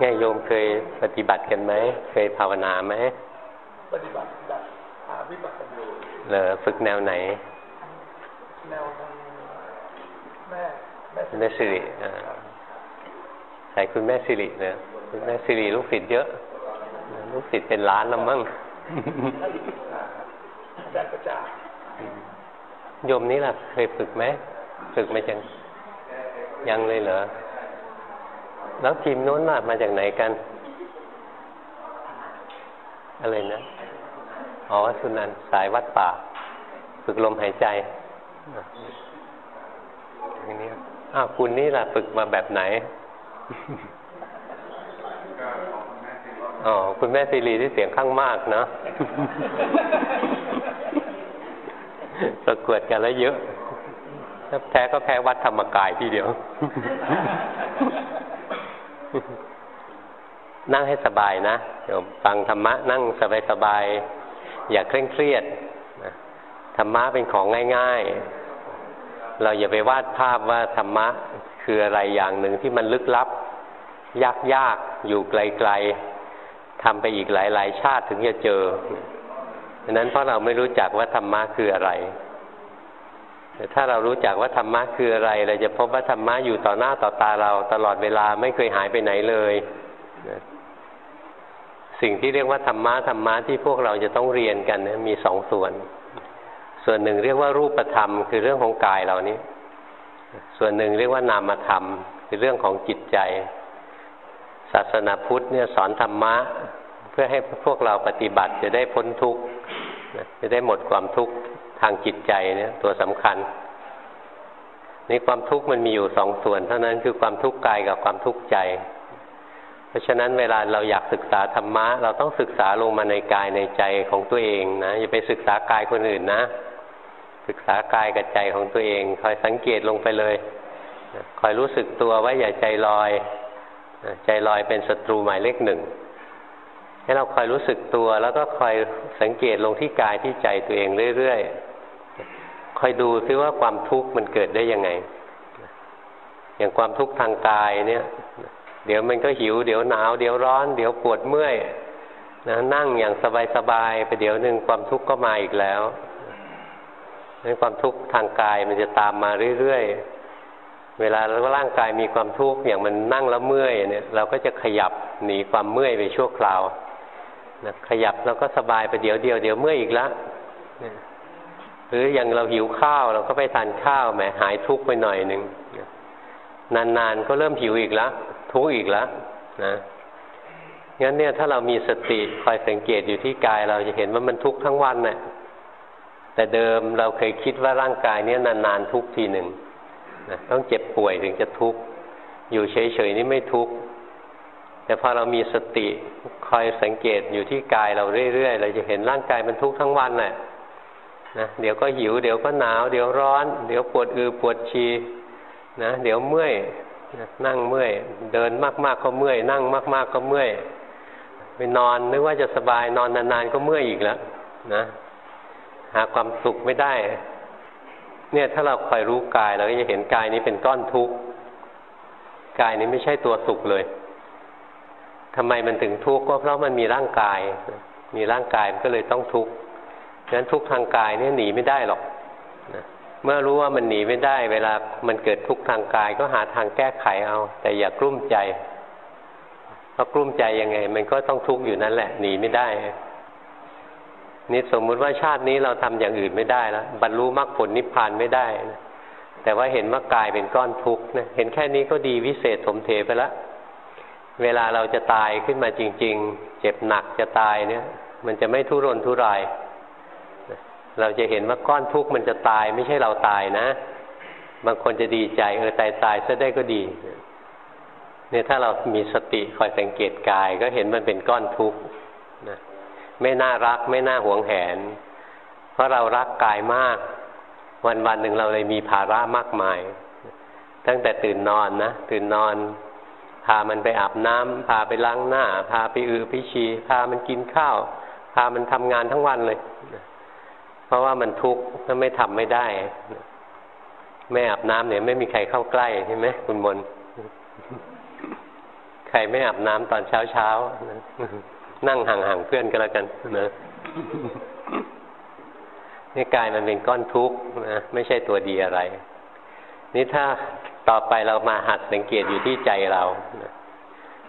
ไงโยมเคยปฏิบัติกันไหม เคยภาวนาไหม ปฏิบัติแบบหาวิปัสสนาเหรอฝึกแนวไหน แนวทางแม่แม่สิริใส่คุณแม่สิริเนะคุณแม่สิริลูกศิษย์เยอะ ลูกศิษย์เป็นล้านแล้วมั้งโยมนี้ล่ะ เคยฝึกไหม ฝึกมาจัง ยังเลยเหรอ แล้วทีมโน้นล่ะมาจากไหนกัน อะไรนะอ๋อสุนันสายวัดป่า ฝึกลมหายใจอย่างนี้อ้าวคุณนี่ล่ะฝึกมาแบบไหนอ๋อคุณแม่ซีรีที่เสียงข้างมากเนาะประกวดกันแล้วเยอะแพ้ก็แพ้วัดธรรมกายทีเดียว นั่งให้สบายนะเดี๋ยวฟังธรรมะนั่งสบายๆอย่าเคร่งเครียดธรรมะเป็นของง่าย ๆ เราอย่าไปวาดภาพว่าธรรมะคืออะไรอย่างหนึ่งที่มันลึกลับ ยากๆ อยู่ไกลๆทำไปอีกหลายๆ ชาติถึงจะเจอดังนั้นเพราะเราไม่รู้จักว่าธรรมะคืออะไร แต่ถ้าเรารู้จักว่าธรรมะคืออะไร เราจะพบว่าธรรมะอยู่ต่อหน้าต่อตาเราตลอดเวลาไม่เคยหายไปไหนเลยสิ่งที่เรียกว่าธรรมะธรรมะที่พวกเราจะต้องเรียนกันนะมีสองส่วน ส่วนหนึ่งเรียกว่ารูปธรรม คือเรื่องของกายเรานี้ ส่วนหนึ่งเรียกว่านามธรรม คือเรื่องของจิตใจ ศาสนาพุทธเนี่ยสอนธรรมะ เพื่อให้พวกเราปฏิบัติจะได้พ้นทุกข์ จะได้หมดความทุกข์ทางจิตใจเนี่ย ตัวสำคัญนี่ความทุกข์มันมีอยู่สองส่วน เท่านั้นคือความทุกข์กายกับความทุกข์ใจ เพราะฉะนั้นเวลาเราอยากศึกษาธรรมะ เราต้องศึกษาลงมาในกายในใจของตัวเองนะอย่าไปศึกษากายคนอื่นนะ ศึกษากายกับใจของตัวเอง คอยสังเกตลงไปเลยคอยรู้สึกตัวว่าอย่าใจลอย ใจลอยเป็นศัตรูหมายเลขหนึ่ง ให้เราคอยรู้สึกตัว แล้วก็คอยสังเกตลงที่กายที่ใจตัวเองเรื่อยๆคอยดูซิว่าความทุกข์มันเกิดได้ยังไง อย่างความทุกข์ทางกายเนี่ย เดี๋ยวมันก็หิว เดี๋ยวหนาว เดี๋ยวร้อน เดี๋ยวปวดเมื่อยนะนั่งอย่างสบายๆไปเดี๋ยวหนึ่งความทุกข์ก็มาอีกแล้วนั้นความทุกข์ทางกายมันจะตามมาเรื่อยๆ เวลาร่างกายมีความทุกข์อย่างมันนั่งแล้วเมื่อยเนี่ย เราก็จะขยับหนีความเมื่อยไปชั่วคราว นะขยับแล้วก็สบายไปเดี๋ยวเดียวเดี๋ยวเมื่ออีกแล้วหรืออย่างเราหิวข้าวเราก็ไปทานข้าวแหมหายทุกข์ไปหน่อยหนึ่งนานๆก็เริ่มหิวอีกแล้วทุกข์อีกแล้วนะงั้นเนี่ยถ้าเรามีสติคอยสังเกตอยู่ที่กาย เราจะเห็นว่ามันทุกข์ทั้งวันเนะ่ยแต่เดิมเราเคยคิดว่าร่างกายเนี้ยนานๆทุกทีหนึ่งนะต้องเจ็บป่วยถึงจะทุกข์อยู่เฉยๆนี่ไม่ทุกข์ แต่พอเรามีสติคอยสังเกตอยู่ที่กายเราเรื่อยๆ เราจะเห็นร่างกายมันทุกข์ทั้งวันแหละนะเดี๋ยวก็หิว เดี๋ยวก็หนาว เดี๋ยวร้อน เดี๋ยวปวดอือปวดชีนะเดี๋ยวเมื่อยนั่งเมื่อย เดินมากๆก็เมื่อย นั่งมากๆก็เมื่อยไปนอนนึกว่าจะสบายนอนนานๆก็เมื่อยอีกแล้วนะ หาความสุขไม่ได้ เนี่ยถ้าเราคอยรู้กายเราก็จะเห็นกายนี้เป็นก้อนทุกข์กายนี้ไม่ใช่ตัวสุขเลย ทำไมมันถึงทุกข์ก็เพราะมันมีร่างกาย มีร่างกายมันก็เลยต้องทุกข์ฉะนั้นทุกข์ทางกายเนี่ยหนีไม่ได้หรอกเมื่อรู้ว่ามันหนีไม่ได้ เวลามันเกิดทุกข์ทางกายก็หาทางแก้ไขเอา แต่อย่ากลุ้มใจเพราะกลุ้มใจยังไง มันก็ต้องทุกข์อยู่นั่นแหละหนีไม่ได้นี่สมมุติว่าชาตินี้เราทำอย่างอื่นไม่ได้แล้วบรรลุมรรคผลนิพพานไม่ได้นะแต่ว่าเห็นว่ากายเป็นก้อนทุกข์นะเห็นแค่นี้ก็ดีวิเศษสมเทไปแล้ว เวลาเราจะตายขึ้นมาจริง ๆ เจ็บหนักจะตายเนี่ย มันจะไม่ทุรนทุราย เราจะเห็นว่าก้อนทุกข์มันจะตายไม่ใช่เราตายนะ บางคนจะดีใจเออตายตายซะได้ก็ดี เนี่ยถ้าเรามีสติคอยสังเกตกาย ก็เห็นมันเป็นก้อนทุกข์นะไม่น่ารักไม่น่าหวงแหน เพราะเรารักกายมาก วันวันหนึ่งเราเลยมีภาระมากมาย ตั้งแต่ตื่นนอนนะตื่นนอน พามันไปอาบน้ำพาไปล้างหน้า พาไปอือพิชี พามันกินข้าว พามันทำงานทั้งวันเลย เพราะว่ามันทุกข์ถ้าไม่ทำไม่ได้ ไม่อาบน้ำเนี่ย ไม่มีใครเข้าใกล้ใช่ไหมคุณมนใครไม่อาบน้ำตอนเช้าเช้านั่งห่างๆเพื่อนก็แล้วกันนะนี่กายมันเป็นก้อนทุกข์นะไม่ใช่ตัวดีอะไร นี่ถ้า ต่อไปเรามาหัดสังเกตอยู่ที่ใจเรา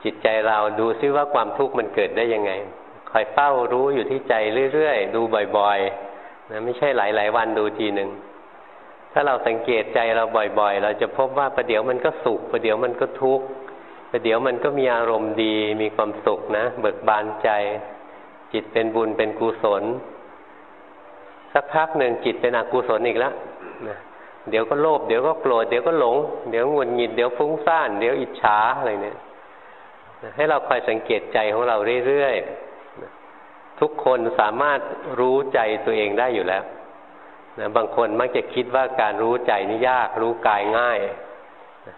จิตใจเราดูซิว่าความทุกข์มันเกิดได้ยังไง คอยเฝ้ารู้อยู่ที่ใจเรื่อยๆ ดูบ่อยๆนะไม่ใช่หลายๆวันดูทีหนึ่ง ถ้าเราสังเกตใจเราบ่อยๆ เราจะพบว่าประเดี๋ยวมันก็สุขประเดี๋ยวมันก็ทุกข์ประเดี๋ยวมันก็มีอารมณ์ดีมีความสุขนะ เบิกบานใจ จิตเป็นบุญเป็นกุศล สักพักหนึ่งจิตเป็นอกุศลอีกแล้วนะ เดี๋ยวก็โลภเดี๋ยวก็โกรธเดี๋ยวก็หลง เดี๋ยวงุนงิดเดี๋ยวฟุ้งซ่าน เดี๋ยวอิจฉาอะไรเนี่ยให้เราคอยสังเกตใจของเราเรื่อยๆทุกคนสามารถรู้ใจตัวเองได้อยู่แล้วนะบางคนมักจะคิดว่าการรู้ใจนี่ยากรู้กายง่าย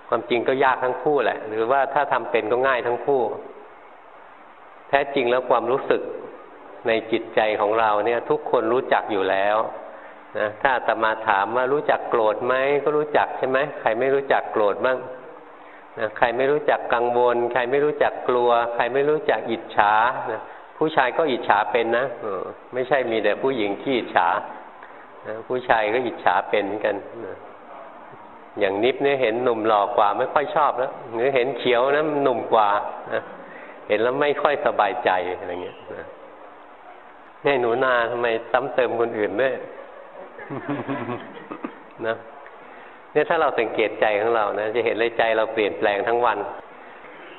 ความจริงก็ยากทั้งคู่แหละ หรือว่าถ้าทำเป็นก็ง่ายทั้งคู่ แท้จริงแล้วความรู้สึกในจิตใจของเราเนี่ย ทุกคนรู้จักอยู่แล้ว นะถ้าตมาถามว่ารู้จักโกรธไหมก็รู้จักใช่ไหมใครไม่รู้จักโกรธบ้างนะใครไม่รู้จักกังวล ใครไม่รู้จักกลัว ใครไม่รู้จักอิจฉานะผู้ชายก็อิจฉาเป็นนะไม่ใช่มีแต่ผู้หญิงที่อิจฉานะผู้ชายก็อิจฉาเป็นเหมือนกันนะอย่างนิบเนี่ยเห็นหนุ่มหล่อกว่าไม่ค่อยชอบแล้วหรือเห็นเขียวนะหนุ่มกว่านะเห็นแล้วไม่ค่อยสบายใจอะไรเงี้ยนะนี่หนูนาทำไมซ้ำเติมคนอื่นด้วย นะเนี่ยถ้าเราสังเกตใจของเรานะจะเห็นเลยใจเราเปลี่ยนแปลงทั้งวัน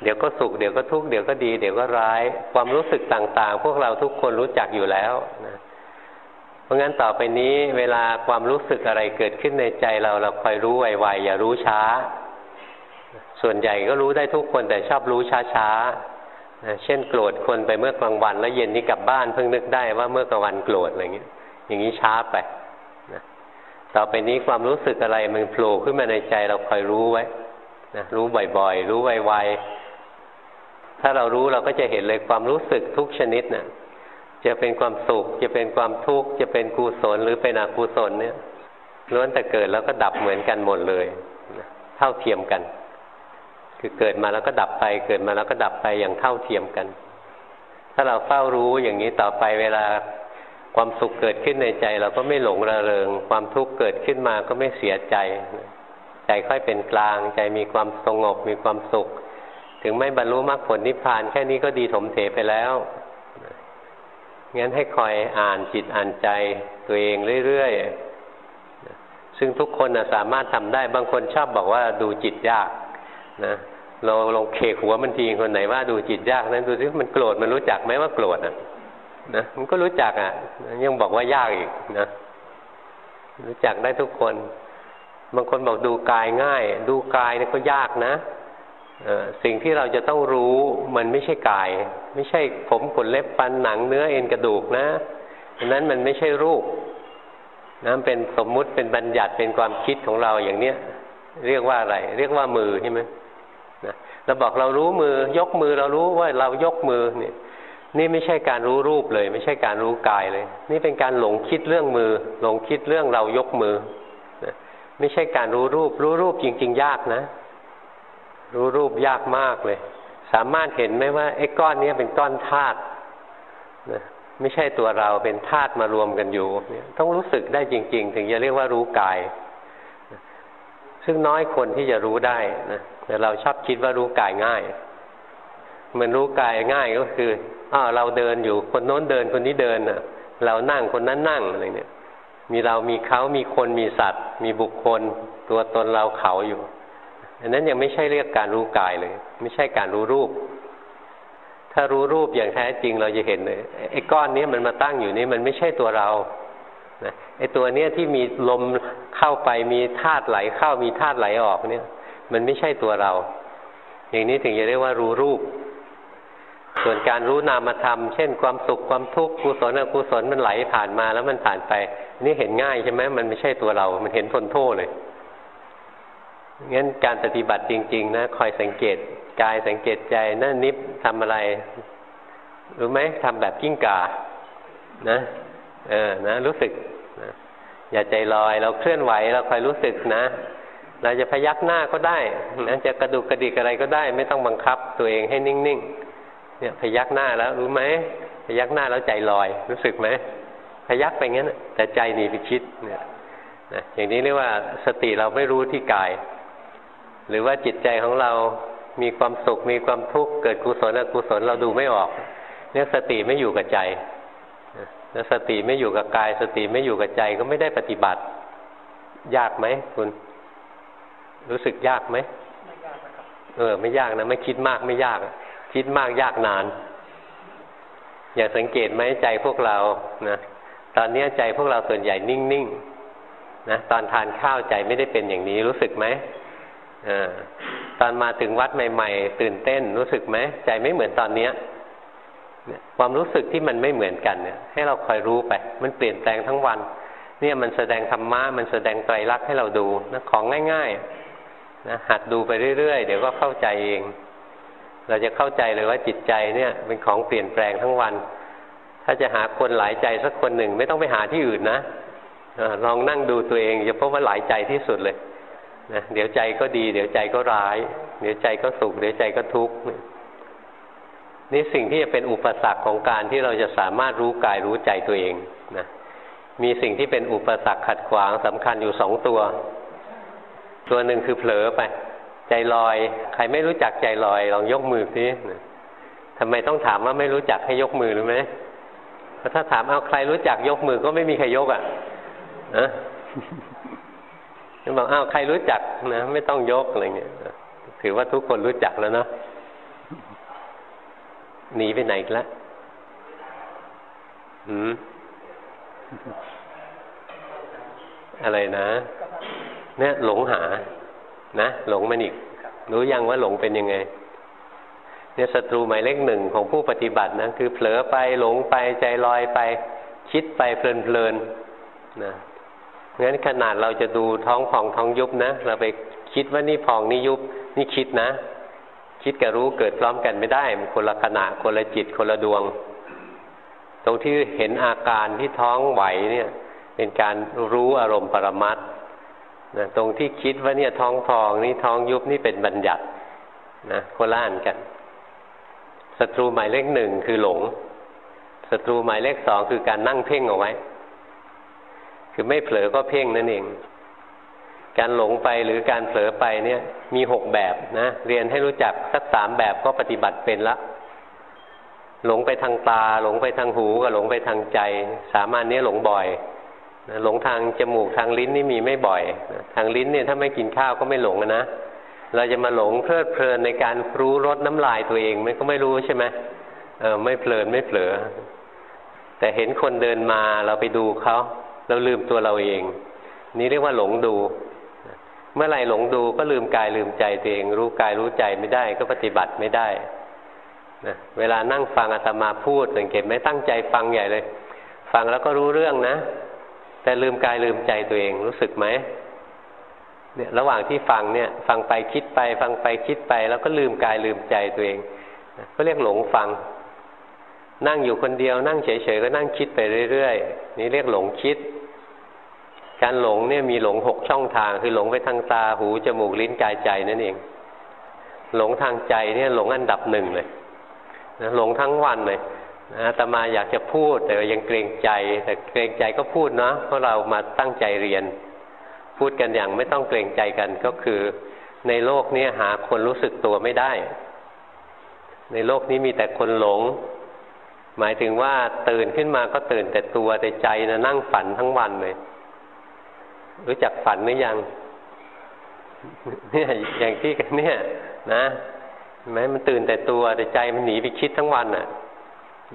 เดี๋ยวก็สุขเดี๋ยวก็ทุกข์เดี๋ยวก็ดีเดี๋ยวก็ร้าย ความรู้สึกต่างๆ พวกเราทุกคนรู้จักอยู่แล้วนะเพราะงั้นต่อไปนี้เวลาความรู้สึกอะไรเกิดขึ้นในใจเราเราคอยรู้ไวๆอย่ารู้ช้า ส่วนใหญ่ก็รู้ได้ทุกคนแต่ชอบรู้ช้าๆเช่นโกรธคนไปเมื่อกลางวัน แล้วเย็นนี้กลับบ้านเพิ่งนึกได้ว่าเมื่อกลางวันโกรธอะไรอย่างนี้อย่างนี้ช้าไป ต่อไปนี้ความรู้สึกอะไรมันโผล่ขึ้นมาในใจเราคอยรู้ไว้นะรู้บ่อยๆ รู้ไวๆ ถ้าเรารู้เราก็จะเห็นเลยความรู้สึกทุกชนิดนะ่ะจะเป็นความสุข จะเป็นความทุกข์ จะเป็นกุศลหรือเป็นอกุศลเนี่ยล้วนแต่เกิดแล้วก็ดับเหมือนกันหมดเลยเท่าเทียมกัน คือเกิดมาแล้วก็ดับไป เกิดมาแล้วก็ดับไปอย่างเท่าเทียมกัน ถ้าเราเฝ้ารู้อย่างนี้ต่อไปเวลา ความสุขเกิดขึ้นในใจเราก็ไม่หลงระเริง ความทุกข์เกิดขึ้นมาก็ไม่เสียใจ ใจค่อยเป็นกลาง ใจมีความสงบมีความสุข ถึงไม่บรรลุมรรคผลนิพพานแค่นี้ก็ดีถมเถไปแล้วงั้นให้คอยอ่านจิตอ่านใจตัวเองเรื่อยๆ ซึ่งทุกคนสามารถทำได้ บางคนชอบบอกว่าดูจิตยากนะเราลงเคหัวมันทีคนไหนว่าดูจิตยากนั้นดูซิมันโกรธมันรู้จักไหมว่าโกรธอะ นะมันก็รู้จักอะ ยังบอกว่ายากอีกนะ รู้จักได้ทุกคน บางคนบอกดูกายง่าย ดูกายนี่ก็ยากนะสิ่งที่เราจะต้องรู้มันไม่ใช่กาย ไม่ใช่ผมขนเล็บฟันหนังเนื้อเอ็นกระดูกนะนั้นมันไม่ใช่รูปนะเป็นสมมุติเป็นบัญญัติเป็นความคิดของเราอย่างเนี้ย เรียกว่าอะไร เรียกว่ามือใช่ไหมนะเราบอกเรารู้มือยกมือเรารู้ว่าเรายกมือเนี่ย นี่ไม่ใช่การรู้รูปเลย ไม่ใช่การรู้กายเลย นี่เป็นการหลงคิดเรื่องมือ หลงคิดเรื่องเรายกมือไม่ใช่การรู้รูป รู้รูปจริง ๆ ยากนะ รู้รูปยากมากเลย สามารถเห็นไหมว่าไอ้ก้อนนี้เป็นก้อนธาตุไม่ใช่ตัวเราเป็นธาตุมารวมกันอยู่ ต้องรู้สึกได้จริง ๆ ถึงจะเรียกว่ารู้กาย ซึ่งน้อยคนที่จะรู้ได้นะแต่เราชอบคิดว่ารู้กายง่าย มันรู้กายง่ายก็คืออ้าเราเดินอยู่คนโน้นเดินคนนี้เดินอะ เรานั่งคนนั้นนั่งอะไรเนี่ย มีเรามีเขามีคนมีสัตว์ มีบุคคล ตัวตนเราเขาอยู่อันนั้นยังไม่ใช่เรียกการรู้กายเลย ไม่ใช่การรู้รูป ถ้ารู้รูปอย่างแท้จริงเราจะเห็นเลยไอ้ก้อนนี้มันมาตั้งอยู่นี่มันไม่ใช่ตัวเรานะไอ้ตัวเนี้ยที่มีลมเข้าไปมีธาตุไหลเข้ามีธาตุไหลออกเนี่ย มันไม่ใช่ตัวเรา อย่างนี้ถึงจะเรียกว่ารู้รูป ส่วนการรู้นามธรรม เช่นความสุขความทุกข์กุศลอกุศลมันไหลผ่านมาแล้วมันผ่านไป นี่เห็นง่ายใช่ไหมมันไม่ใช่ตัวเรา มันเห็นทนโทษเลยงั้นการปฏิบัติจริง ๆ นะคอยสังเกตกายสังเกตใจนั่นนิบทำอะไร รู้ไหมทำแบบกิ้งก่านะ เออนะ รู้สึกนะอย่าใจลอยเราเคลื่อนไหวเราคอยรู้สึกนะ เราจะพยักหน้าก็ได้นะจะกระดุกกระดิกอะไรก็ได้ ไม่ต้องบังคับตัวเองให้นิ่งๆ เนี่ยพยักหน้าแล้วรู้ไหมพยักหน้าแล้วใจลอย รู้สึกไหมพยักไปงั้นแต่ใจหนีไปคิดเนี่ยนะอย่างนี้เรียกว่าสติเราไม่รู้ที่กาย หรือว่าจิตใจของเรามีความสุขมีความทุกข์เกิดกุศลอกุศลเราดูไม่ออก เนี่ยสติไม่อยู่กับใจแล้วสติไม่อยู่กับกาย สติไม่อยู่กับใจก็ไม่ได้ปฏิบัติ ยากไหมคุณ รู้สึกยากไหมไม่ยากนะครับเออ ไม่ยากนะไม่คิดมากไม่ยาก คิดมากยากนาน อย่าสังเกตไหมใจพวกเรานะตอนนี้ใจพวกเราส่วนใหญ่นิ่งๆนะตอนทานข้าวใจไม่ได้เป็นอย่างนี้รู้สึกไหมอตอนมาถึงวัดใหม่ ๆ ตื่นเต้นรู้สึกไหมใจไม่เหมือนตอนเนี้ยความรู้สึกที่มันไม่เหมือนกันเนี่ย ให้เราคอยรู้ไป มันเปลี่ยนแปลงทั้งวัน เนี่ยมันแสดงธรรมะมันแสดงไตรลักษณ์ให้เราดูนะของง่าย ๆ นะหัดดูไปเรื่อยๆ เดี๋ยวก็เข้าใจเอง เราจะเข้าใจเลยว่าจิตใจเนี่ยเป็นของเปลี่ยนแปลงทั้งวัน ถ้าจะหาคนหลายใจสักคนหนึ่งไม่ต้องไปหาที่อื่นนะลองนั่งดูตัวเองจะพบว่าหลายใจที่สุดเลยนะเดี๋ยวใจก็ดี เดี๋ยวใจก็ร้าย เดี๋ยวใจก็สุข เดี๋ยวใจก็ทุกข์นี่สิ่งที่จะเป็นอุปสรรคของการที่เราจะสามารถรู้กายรู้ใจตัวเองนะมีสิ่งที่เป็นอุปสรรคขัดขวางสำคัญอยู่สองตัว ตัวหนึ่งคือเผลอไป ใจลอย ใครไม่รู้จักใจลอย ลองยกมือสิทำไมต้องถามว่าไม่รู้จักให้ยกมือหรือไหมเพราะถ้าถามเอาใครรู้จักยกมือก็ไม่มีใครยกอะนะบอกอ้าวใครรู้จักนะไม่ต้องยกอะไรเงี้ยถือว่าทุกคนรู้จักแล้วเนาะหนีไปไหนแล้วหืมอะไรนะ เนี่ยหลงหา นะหลงมันอีก รู้ยังว่าหลงเป็นยังไง เนี่ยศัตรูหมายเลขหนึ่งของผู้ปฏิบัตินะคือเผลอไปหลงไปใจลอยไป คิดไปเพลินๆนะงั้นขนาดเราจะดูท้องผ่องท้องยุบนะเราไปคิดว่านี่ผ่องนี่ยุบนี่คิดนะ คิดกับรู้เกิดพร้อมกันไม่ได้มันคนละขณะคนละจิตคนละดวง ตรงที่เห็นอาการที่ท้องไหวเนี่ย เป็นการรู้อารมณ์ปรมัต นะตรงที่คิดว่าเนี่ยท้องพองนี่ท้องยุบนี่เป็นบัญญัตินะคนละอันกันศัตรูหมายเลขหนึ่งคือหลงศัตรูหมายเลขสองคือการนั่งเพ่งเอาไว้ คือไม่เผลอก็เพ่งนั่นเอง การหลงไปหรือการเผลอไปเนี่ย มีหกแบบนะเรียนให้รู้จักสักสามแบบก็ปฏิบัติเป็นละ หลงไปทางตา หลงไปทางหูกับหลงไปทางใจ สามารถนี้หลงบ่อย หลงทางจมูกทางลิ้นนี่มีไม่บ่อยทางลิ้นเนี่ยถ้าไม่กินข้าวก็ไม่หลงนะเราจะมาหลงเพลิดเพลินในการรู้รสน้ำลายตัวเองมันก็ไม่รู้ใช่ไหมเออไม่เพลินไม่เผลอ แต่เห็นคนเดินมาเราไปดูเขาเราลืมตัวเราเอง นี่เรียกว่าหลงดู เมื่อไหร่หลงดูก็ลืมกายลืมใจตัวเอง รู้กายรู้ใจไม่ได้ก็ปฏิบัติไม่ได้นะเวลานั่งฟังอาตมาพูดสังเกตไหมตั้งใจฟังใหญ่เลย ฟังแล้วก็รู้เรื่องนะ แต่ลืมกายลืมใจตัวเองรู้สึกไหมเนี่ยระหว่างที่ฟังเนี่ย ฟังไปคิดไป ฟังไปคิดไป แล้วก็ลืมกายลืมใจตัวเองก็เรียกหลงฟัง นั่งอยู่คนเดียวนั่งเฉยๆก็นั่งคิดไปเรื่อยๆนี่เรียกหลงคิด การหลงเนี่ยมีหลงหกช่องทาง คือหลงไปทางตาหูจมูกลิ้นกายใจนั่นเอง หลงทางใจเนี่ยหลงอันดับหนึ่งเลยนะหลงทั้งวันเลย นะตมาอยากจะพูด แต่ยังเกรงใจ แต่เกรงใจก็พูดเนาะเพราะเรามาตั้งใจเรียน พูดกันอย่างไม่ต้องเกรงใจกันก็คือ ในโลกนี้หาคนรู้สึกตัวไม่ได้ ในโลกนี้มีแต่คนหลง หมายถึงว่าตื่นขึ้นมาก็ตื่นแต่ตัวแต่ใจนะนั่งฝันทั้งวันเลยรู้จักฝันหรือยังเนี่ยอย่างที่เนี่ย นะแม้มันตื่นแต่ตัวแต่ใจมันหนีไปคิดทั้งวันอะ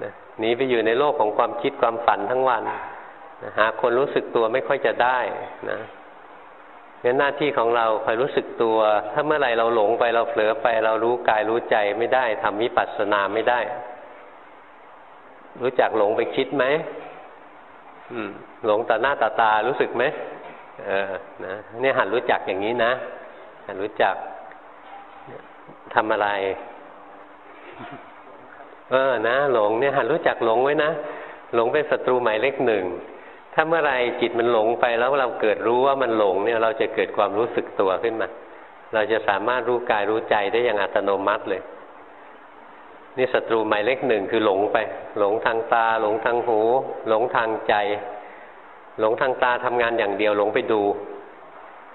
นะหนีไปอยู่ในโลกของความคิดความฝันทั้งวันหาคนรู้สึกตัวไม่ค่อยจะได้นะงั้นหน้าที่ของเราคอยรู้สึกตัว ถ้าเมื่อไหร่เราหลงไปเราเผลอไปเรารู้กายรู้ใจไม่ได้ทำวิปัสสนาไม่ได้ รู้จักหลงไปคิดไหมหลงต่อหน้าต่ตารู้สึกไหมเออนะเนี่ยหัดรู้จักอย่างนี้นะหัดรู้จักทำอะไร เออนะหลงเนี่ยหัดรู้จักหลงไว้นะหลงเป็นศัตรูหมายเลขหนึ่งถ้าเมื่อไรจิตมันหลงไปแล้วเราเกิดรู้ว่ามันหลงเนี่ยเราจะเกิดความรู้สึกตัวขึ้นมา เราจะสามารถรู้กายรู้ใจได้อย่างอัตโนมัติเลย นี่ศัตรูหมายเลขหนึ่งคือหลงไป หลงทางตา หลงทางหู หลงทางใจ หลงทางตาทำงานอย่างเดียวหลงไปดู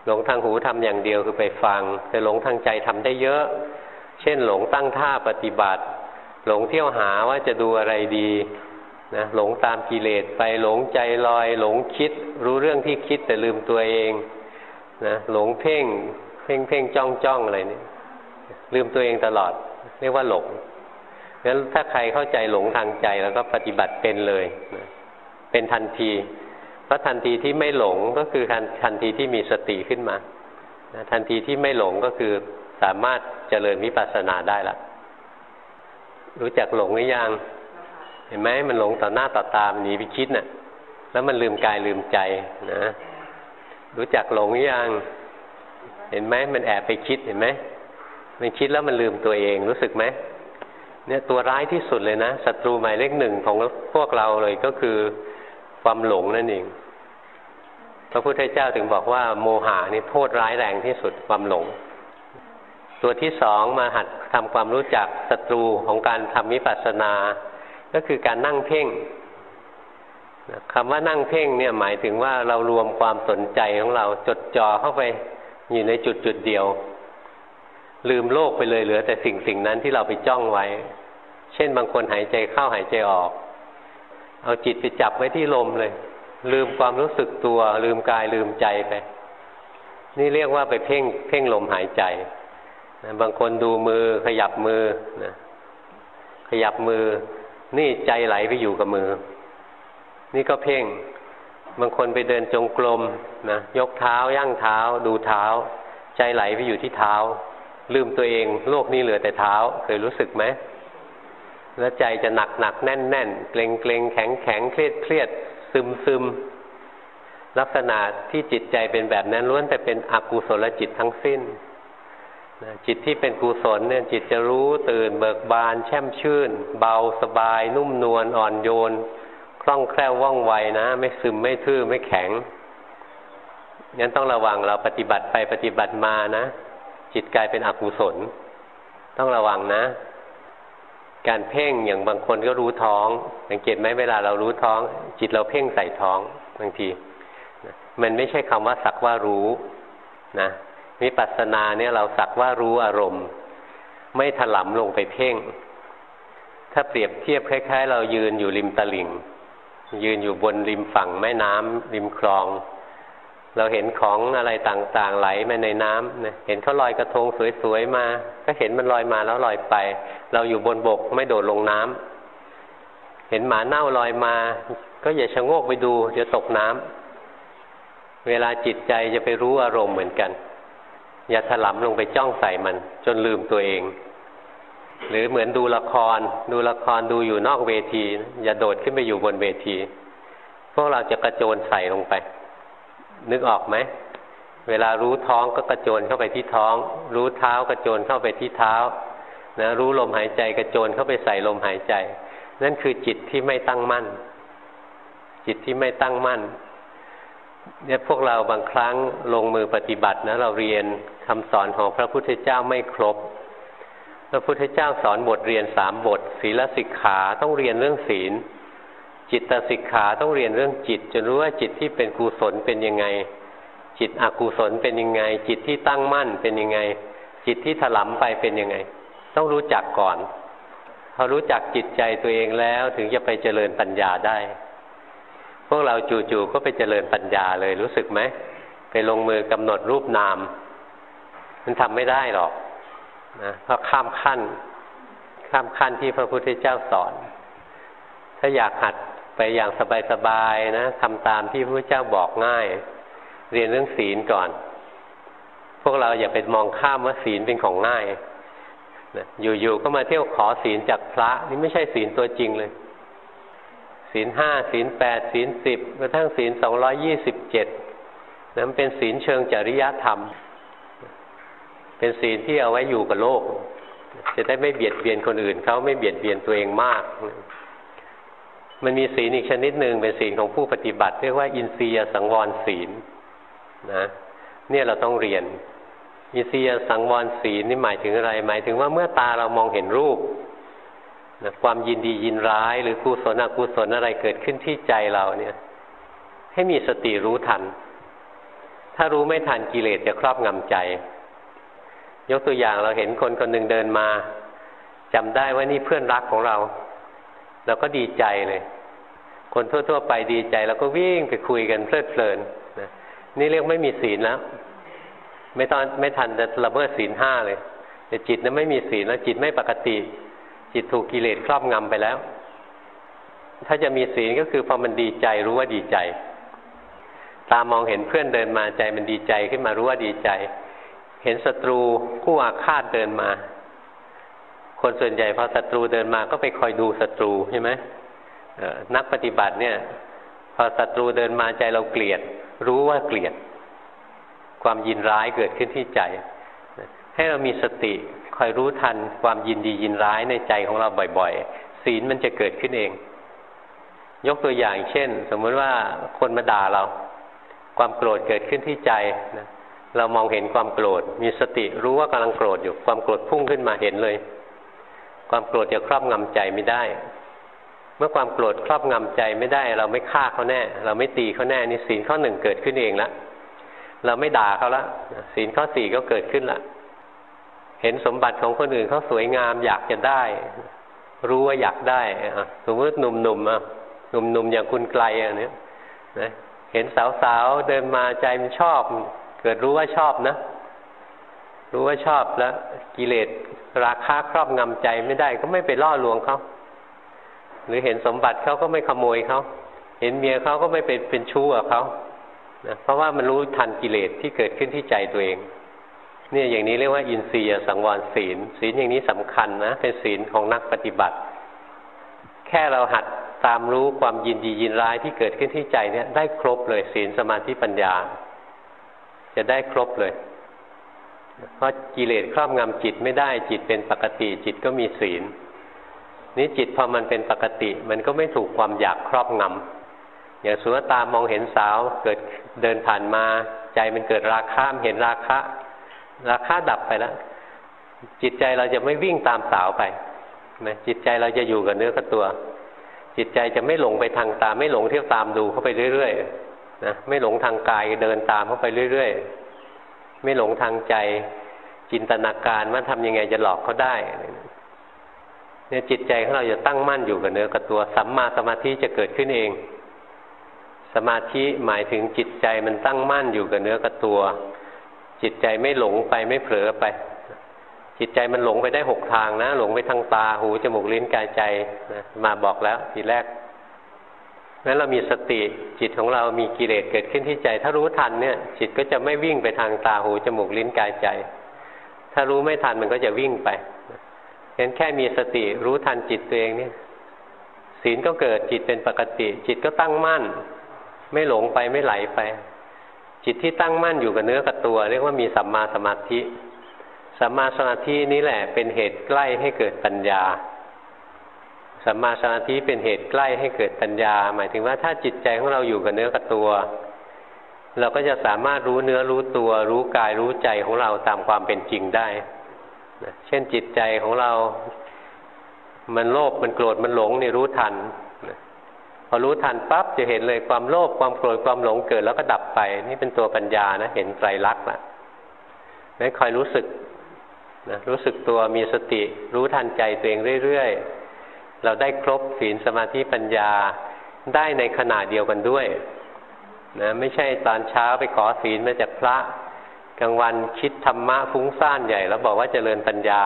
หลงทางหูทำอย่างเดียวคือไปฟัง แต่หลงทางใจทำได้เยอะ เช่น หลงตั้งท่าปฏิบัติ หลงเที่ยวหาว่าจะดูอะไรดีนะหลงตามกิเลสไปหลงใจลอย หลงคิด รู้เรื่องที่คิดแต่ลืมตัวเองนะหลงเพ่งเพ่งเพ่งจ้องจ้องอะไรนี่ลืมตัวเองตลอด เรียกว่าหลงงั้นถ้าใครเข้าใจหลงทางใจแล้วก็ปฏิบัติเป็นเลยนะเป็นทันทีเพราะทันทีที่ไม่หลงก็คือทันทีที่มีสติขึ้นมานะทันทีที่ไม่หลงก็คือสามารถเจริญวิปัสสนาได้ละ รู้จักหลงหรือยัง เห็นไหมมันหลงต่อหน้าต่อตามหนีไปคิดน่ะ แล้วมันลืมกายลืมใจนะ รู้จักหลงหรือยัง เห็นไหมมันแอบไปคิดเห็นไหมมันคิดแล้วมันลืมตัวเองรู้สึกไหมเนี่ยตัวร้ายที่สุดเลยนะศัตรูหมายเลขหนึ่งของพวกเราเลยก็คือความหลงนั่นเองพระพุทธเจ้าถึงบอกว่าโมหะนี่โทษร้ายแรงที่สุดความหลง ตัวที่สองมาหัดทำความรู้จักศัตรูของการทำวิปัสสนา ก็คือการนั่งเพ่งคำว่านั่งเพ่งเนี่ยหมายถึงว่าเรารวมความสนใจของเราจดจ่อเข้าไปอยู่ในจุดจุดเดียว ลืมโลกไปเลยเหลือแต่สิ่งสิ่งนั้นที่เราไปจ้องไว้ เช่นบางคนหายใจเข้าหายใจออก เอาจิตไปจับไว้ที่ลมเลย ลืมความรู้สึกตัว ลืมกายลืมใจไป นี่เรียกว่าไปเพ่งเพ่งลมหายใจ บางคนดูมือขยับมือนะขยับมือ นี่ใจไหลไปอยู่กับมือ นี่ก็เพ่ง บางคนไปเดินจงกรมนะยกเท้าย่างเท้า ดูเท้า ใจไหลไปอยู่ที่เท้า ลืมตัวเอง โลกนี้เหลือแต่เท้า เคยรู้สึกไหมแล้วใจจะหนักหนักแน่นแน่นเกรงเกรงแข็งแข็งเครียดเครียดซึมซึมลักษณะที่จิตใจเป็นแบบนั้นล้วนแต่เป็นอกุศลจิตทั้งสิ้น จิตที่เป็นกุศลเนี่ยจิตจะรู้ตื่นเบิกบาน แช่มชื่น เบาสบาย นุ่มนวลอ่อนโยนคล่องแคล่วว่องไวนะ ไม่ซึมไม่ทื่อไม่แข็งงั้นต้องระวังเราปฏิบัติไปปฏิบัติมานะ จิตกลายเป็นอกุศล ต้องระวังนะ การเพ่งอย่างบางคนก็รู้ท้อง สังเกตไหมเวลาเรารู้ท้อง จิตเราเพ่งใส่ท้องบางที มันไม่ใช่คำว่าสักว่ารู้นะ วิปัสสนาเนี่ยเราสักว่ารู้อารมณ์ ไม่ถลำลงไปเพ่ง ถ้าเปรียบเทียบคล้ายๆ เรายืนอยู่ริมตลิ่ง ยืนอยู่บนริมฝั่งแม่น้ำริมคลอง เราเห็นของอะไรต่างๆ ไหลมาในน้ำเนี่ยเห็นเขาลอยกระทงสวยๆมา ก็เห็นมันลอยมาแล้วลอยไป เราอยู่บนบกไม่โดดลงน้ำเห็นหมาเน่าลอยมา ก็อย่าชะโงกไปดูเดี๋ยวตกน้ำเวลาจิตใจจะไปรู้อารมณ์เหมือนกัน อย่าถลำลงไปจ้องใส่มัน จนลืมตัวเอง หรือเหมือนดูละคร ดูละครดูอยู่นอกเวที อย่าโดดขึ้นไปอยู่บนเวที พวกเราจะกระโจนใส่ลงไป นึกออกไหมเวลารู้ท้องก็กระโจนเข้าไปที่ท้อง รู้เท้ากระโจนเข้าไปที่เท้านะรู้ลมหายใจกระโจนเข้าไปใส่ลมหายใจ นั่นคือจิตที่ไม่ตั้งมั่น จิตที่ไม่ตั้งมั่น เนี่ยพวกเราบางครั้งลงมือปฏิบัตินะเราเรียนคำสอนของพระพุทธเจ้าไม่ครบ พระพุทธเจ้าสอนบทเรียนสามบท ศีลสิกขาต้องเรียนเรื่องศีล จิตสิกขาต้องเรียนเรื่องจิต จนรู้ว่าจิตที่เป็นกุศลเป็นยังไง จิตอกุศลเป็นยังไง จิตที่ตั้งมั่นเป็นยังไง จิตที่ถลำไปเป็นยังไง ต้องรู้จักก่อนพอรู้จักจิตใจตัวเองแล้วถึงจะไปเจริญปัญญาได้ พวกเราจู่ๆก็ไปเจริญปัญญาเลยรู้สึกไหมไปลงมือกำหนดรูปนาม มันทำไม่ได้หรอกนะเพราะข้ามขั้น ข้ามขั้นที่พระพุทธเจ้าสอน ถ้าอยากหัดไปอย่างสบายๆนะทำตามที่พระเจ้าบอกง่าย เรียนเรื่องศีลก่อน พวกเราอย่าไปมองข้ามว่าศีลเป็นของง่ายนะอยู่ๆก็มาเที่ยวขอศีลจากพระ นี่ไม่ใช่ศีลตัวจริงเลย ศีลห้าศีลแปดศีลสิบกระทั่งศีลสองร้อยี่สิบเจ็ดนั้นเป็นศีลเชิงจริยธรรม เป็นศีลที่เอาไว้อยู่กับโลก จะได้ไม่เบียดเบียนคนอื่นเขาไม่เบียดเบียนตัวเองมาก มันมีศีลอีกชนิดหนึ่งเป็นศีลของผู้ปฏิบัติ เรียกว่าอินทรียสังวรศีลนะเนี่ยเราต้องเรียนอินทรียสังวรศีลนี่หมายถึงอะไร หมายถึงว่าเมื่อตาเรามองเห็นรูป นะความยินดียินร้ายหรือกุศลอกุศลอะไรเกิดขึ้นที่ใจเราเนี่ย ให้มีสติรู้ทัน ถ้ารู้ไม่ทันกิเลสจะครอบงำใจ ยกตัวอย่างเราเห็นคนคนหนึ่งเดินมาจำได้ว่านี่เพื่อนรักของเรา เราก็ดีใจเลย คนทั่ว ๆ ไปดีใจเราก็วิ่งไปคุยกันเพลิดเพลินนะนี่เรียกไม่มีศีลแล้วไม่ตอนไม่ทันจะละเมิดศีลห้าเลยแต่จิตนั้นไม่มีศีลแล้วจิตไม่ปกติ จิตถูกกิเลสครอบงำไปแล้ว ถ้าจะมีศีลก็คือพอมันดีใจรู้ว่าดีใจ ตามองเห็นเพื่อนเดินมาใจมันดีใจขึ้นมารู้ว่าดีใจ เห็นศัตรูผู้อาฆาตเดินมา คนส่วนใหญ่พอศัตรูเดินมาก็ไปคอยดูศัตรูใช่ไหมนักปฏิบัติเนี่ย พอศัตรูเดินมาใจเราเกลียด รู้ว่าเกลียด ความยินร้ายเกิดขึ้นที่ใจ ให้เรามีสติ อยรู้ทันความยินดียินร้ายในใจของเราบ่อยๆ ศีลมันจะเกิดขึ้นเอง ยกตัวอย่างเช่น สมมติว่าคนมาด่าเรา ความโกรธเกิดขึ้นที่ใจนะเรามองเห็นความโกรธ มีสติรู้ว่ากำลังโกรธอยู่ ความโกรธพุ่งขึ้นมาเห็นเลย ความโกรธจะครอบงำใจไม่ได้ เมื่อความโกรธครอบงำใจไม่ได้ เราไม่ฆ่าเขาแน่ เราไม่ตีเขาแน่นี่ศีลข้อหนึ่งเกิดขึ้นเองละเราไม่ด่าเขาละศีลข้อสี่ก็เกิดขึ้นละ เห็นสมบัติของคนอื่นเขาสวยงามอยากจะได้ รู้ว่าอยากได้สมมติหนุ่มๆอะหนุ่มๆอย่างคุณไกลอันนี้นะเห็นสาวๆเดินมาใจมันชอบ เกิดรู้ว่าชอบนะ รู้ว่าชอบแล้วกิเลสราคาครอบงำใจไม่ได้ก็ไม่ไปล่อลวงเขาหรือเห็นสมบัติเขาก็ไม่ขโมยเขาเห็นเมียเขาก็ไม่เป็นเป็นชู้กับเขานะเพราะว่ามันรู้ทันกิเลสที่เกิดขึ้นที่ใจตัวเอง เนี่ยอย่างนี้เรียกว่าอินทรียสังวรศีล ศีลอย่างนี้สำคัญนะเป็นศีลของนักปฏิบัติ แค่เราหัดตามรู้ความยินดียินร้ายที่เกิดขึ้นที่ใจเนี่ยได้ครบเลยศีลสมาธิปัญญา จะได้ครบเลย เพราะกิเลสครอบงำจิตไม่ได้จิตเป็นปกติ จิตก็มีศีลนี้จิตพอมันเป็นปกติ มันก็ไม่ถูกความอยากครอบงำอย่างสุวตามองเห็นสาวเกิดเดินผ่านมา ใจมันเกิดราคะเห็นราคะ ราคะดับไปแล้ว จิตใจเราจะไม่วิ่งตามสาวไปนะจิตใจเราจะอยู่กับเนื้อกับตัว จิตใจจะไม่หลงไปทางตา ไม่หลงเที่ยวตามดูเข้าไปเรื่อยๆนะไม่หลงทางกายเดินตามเข้าไปเรื่อยๆ ไม่หลงทางใจ จินตนาการว่าทำยังไงจะหลอกเขาได้เนี่ยจิตใจของเราจะตั้งมั่นอยู่กับเนื้อกับตัว สัมมาสมาธิจะเกิดขึ้นเอง สมาธิหมายถึงจิตใจมันตั้งมั่นอยู่กับเนื้อกับตัว จิตใจไม่หลงไปไม่เผลอไป จิตใจมันหลงไปได้หกทางนะ หลงไปทางตาหูจมูกลิ้นกายใจนะมาบอกแล้วทีแรกนั้นเรามีสติจิตของเรามีกิเลสเกิดขึ้นที่ใจ ถ้ารู้ทันเนี่ย จิตก็จะไม่วิ่งไปทางตาหูจมูกลิ้นกายใจ ถ้ารู้ไม่ทันมันก็จะวิ่งไปฉะนั้นแค่มีสติรู้ทันจิตตัวเองเนี่ยศีลก็เกิดจิตเป็นปกติ จิตก็ตั้งมั่น ไม่หลงไปไม่ไหลไป จิตที่ตั้งมั่นอยู่กับเนื้อกับตัว เรียกว่ามีสัมมาสมาธิสัมมาสมาธินี้แหละเป็นเหตุใกล้ให้เกิดปัญญาสัมมาสมาธิเป็นเหตุใกล้ให้เกิดปัญญา หมายถึงว่าถ้าจิตใจของเราอยู่กับเนื้อกับตัว เราก็จะสามารถรู้เนื้อรู้ตัว รู้กายรู้ใจของเราตามความเป็นจริงได้เช่นจิตใจของเรา มันโลภมันโกรธมันหลงนี่รู้ทัน พอรู้ทันปั๊บจะเห็นเลยความโลภความโกรธความหลงเกิดแล้วก็ดับไป นี่เป็นตัวปัญญานะ เห็นไตรลักษณ์ละไม่คอยรู้สึกนะรู้สึกตัวมีสติ รู้ทันใจตัวเองเรื่อยๆ เราได้ครบศีลสมาธิปัญญาได้ในขณะเดียวกันด้วยนะไม่ใช่ตอนเช้าไปขอศีลมาจากพระกลางวันคิดธรรมะฟุ้งซ่านใหญ่ แล้วบอกว่าเจริญปัญญา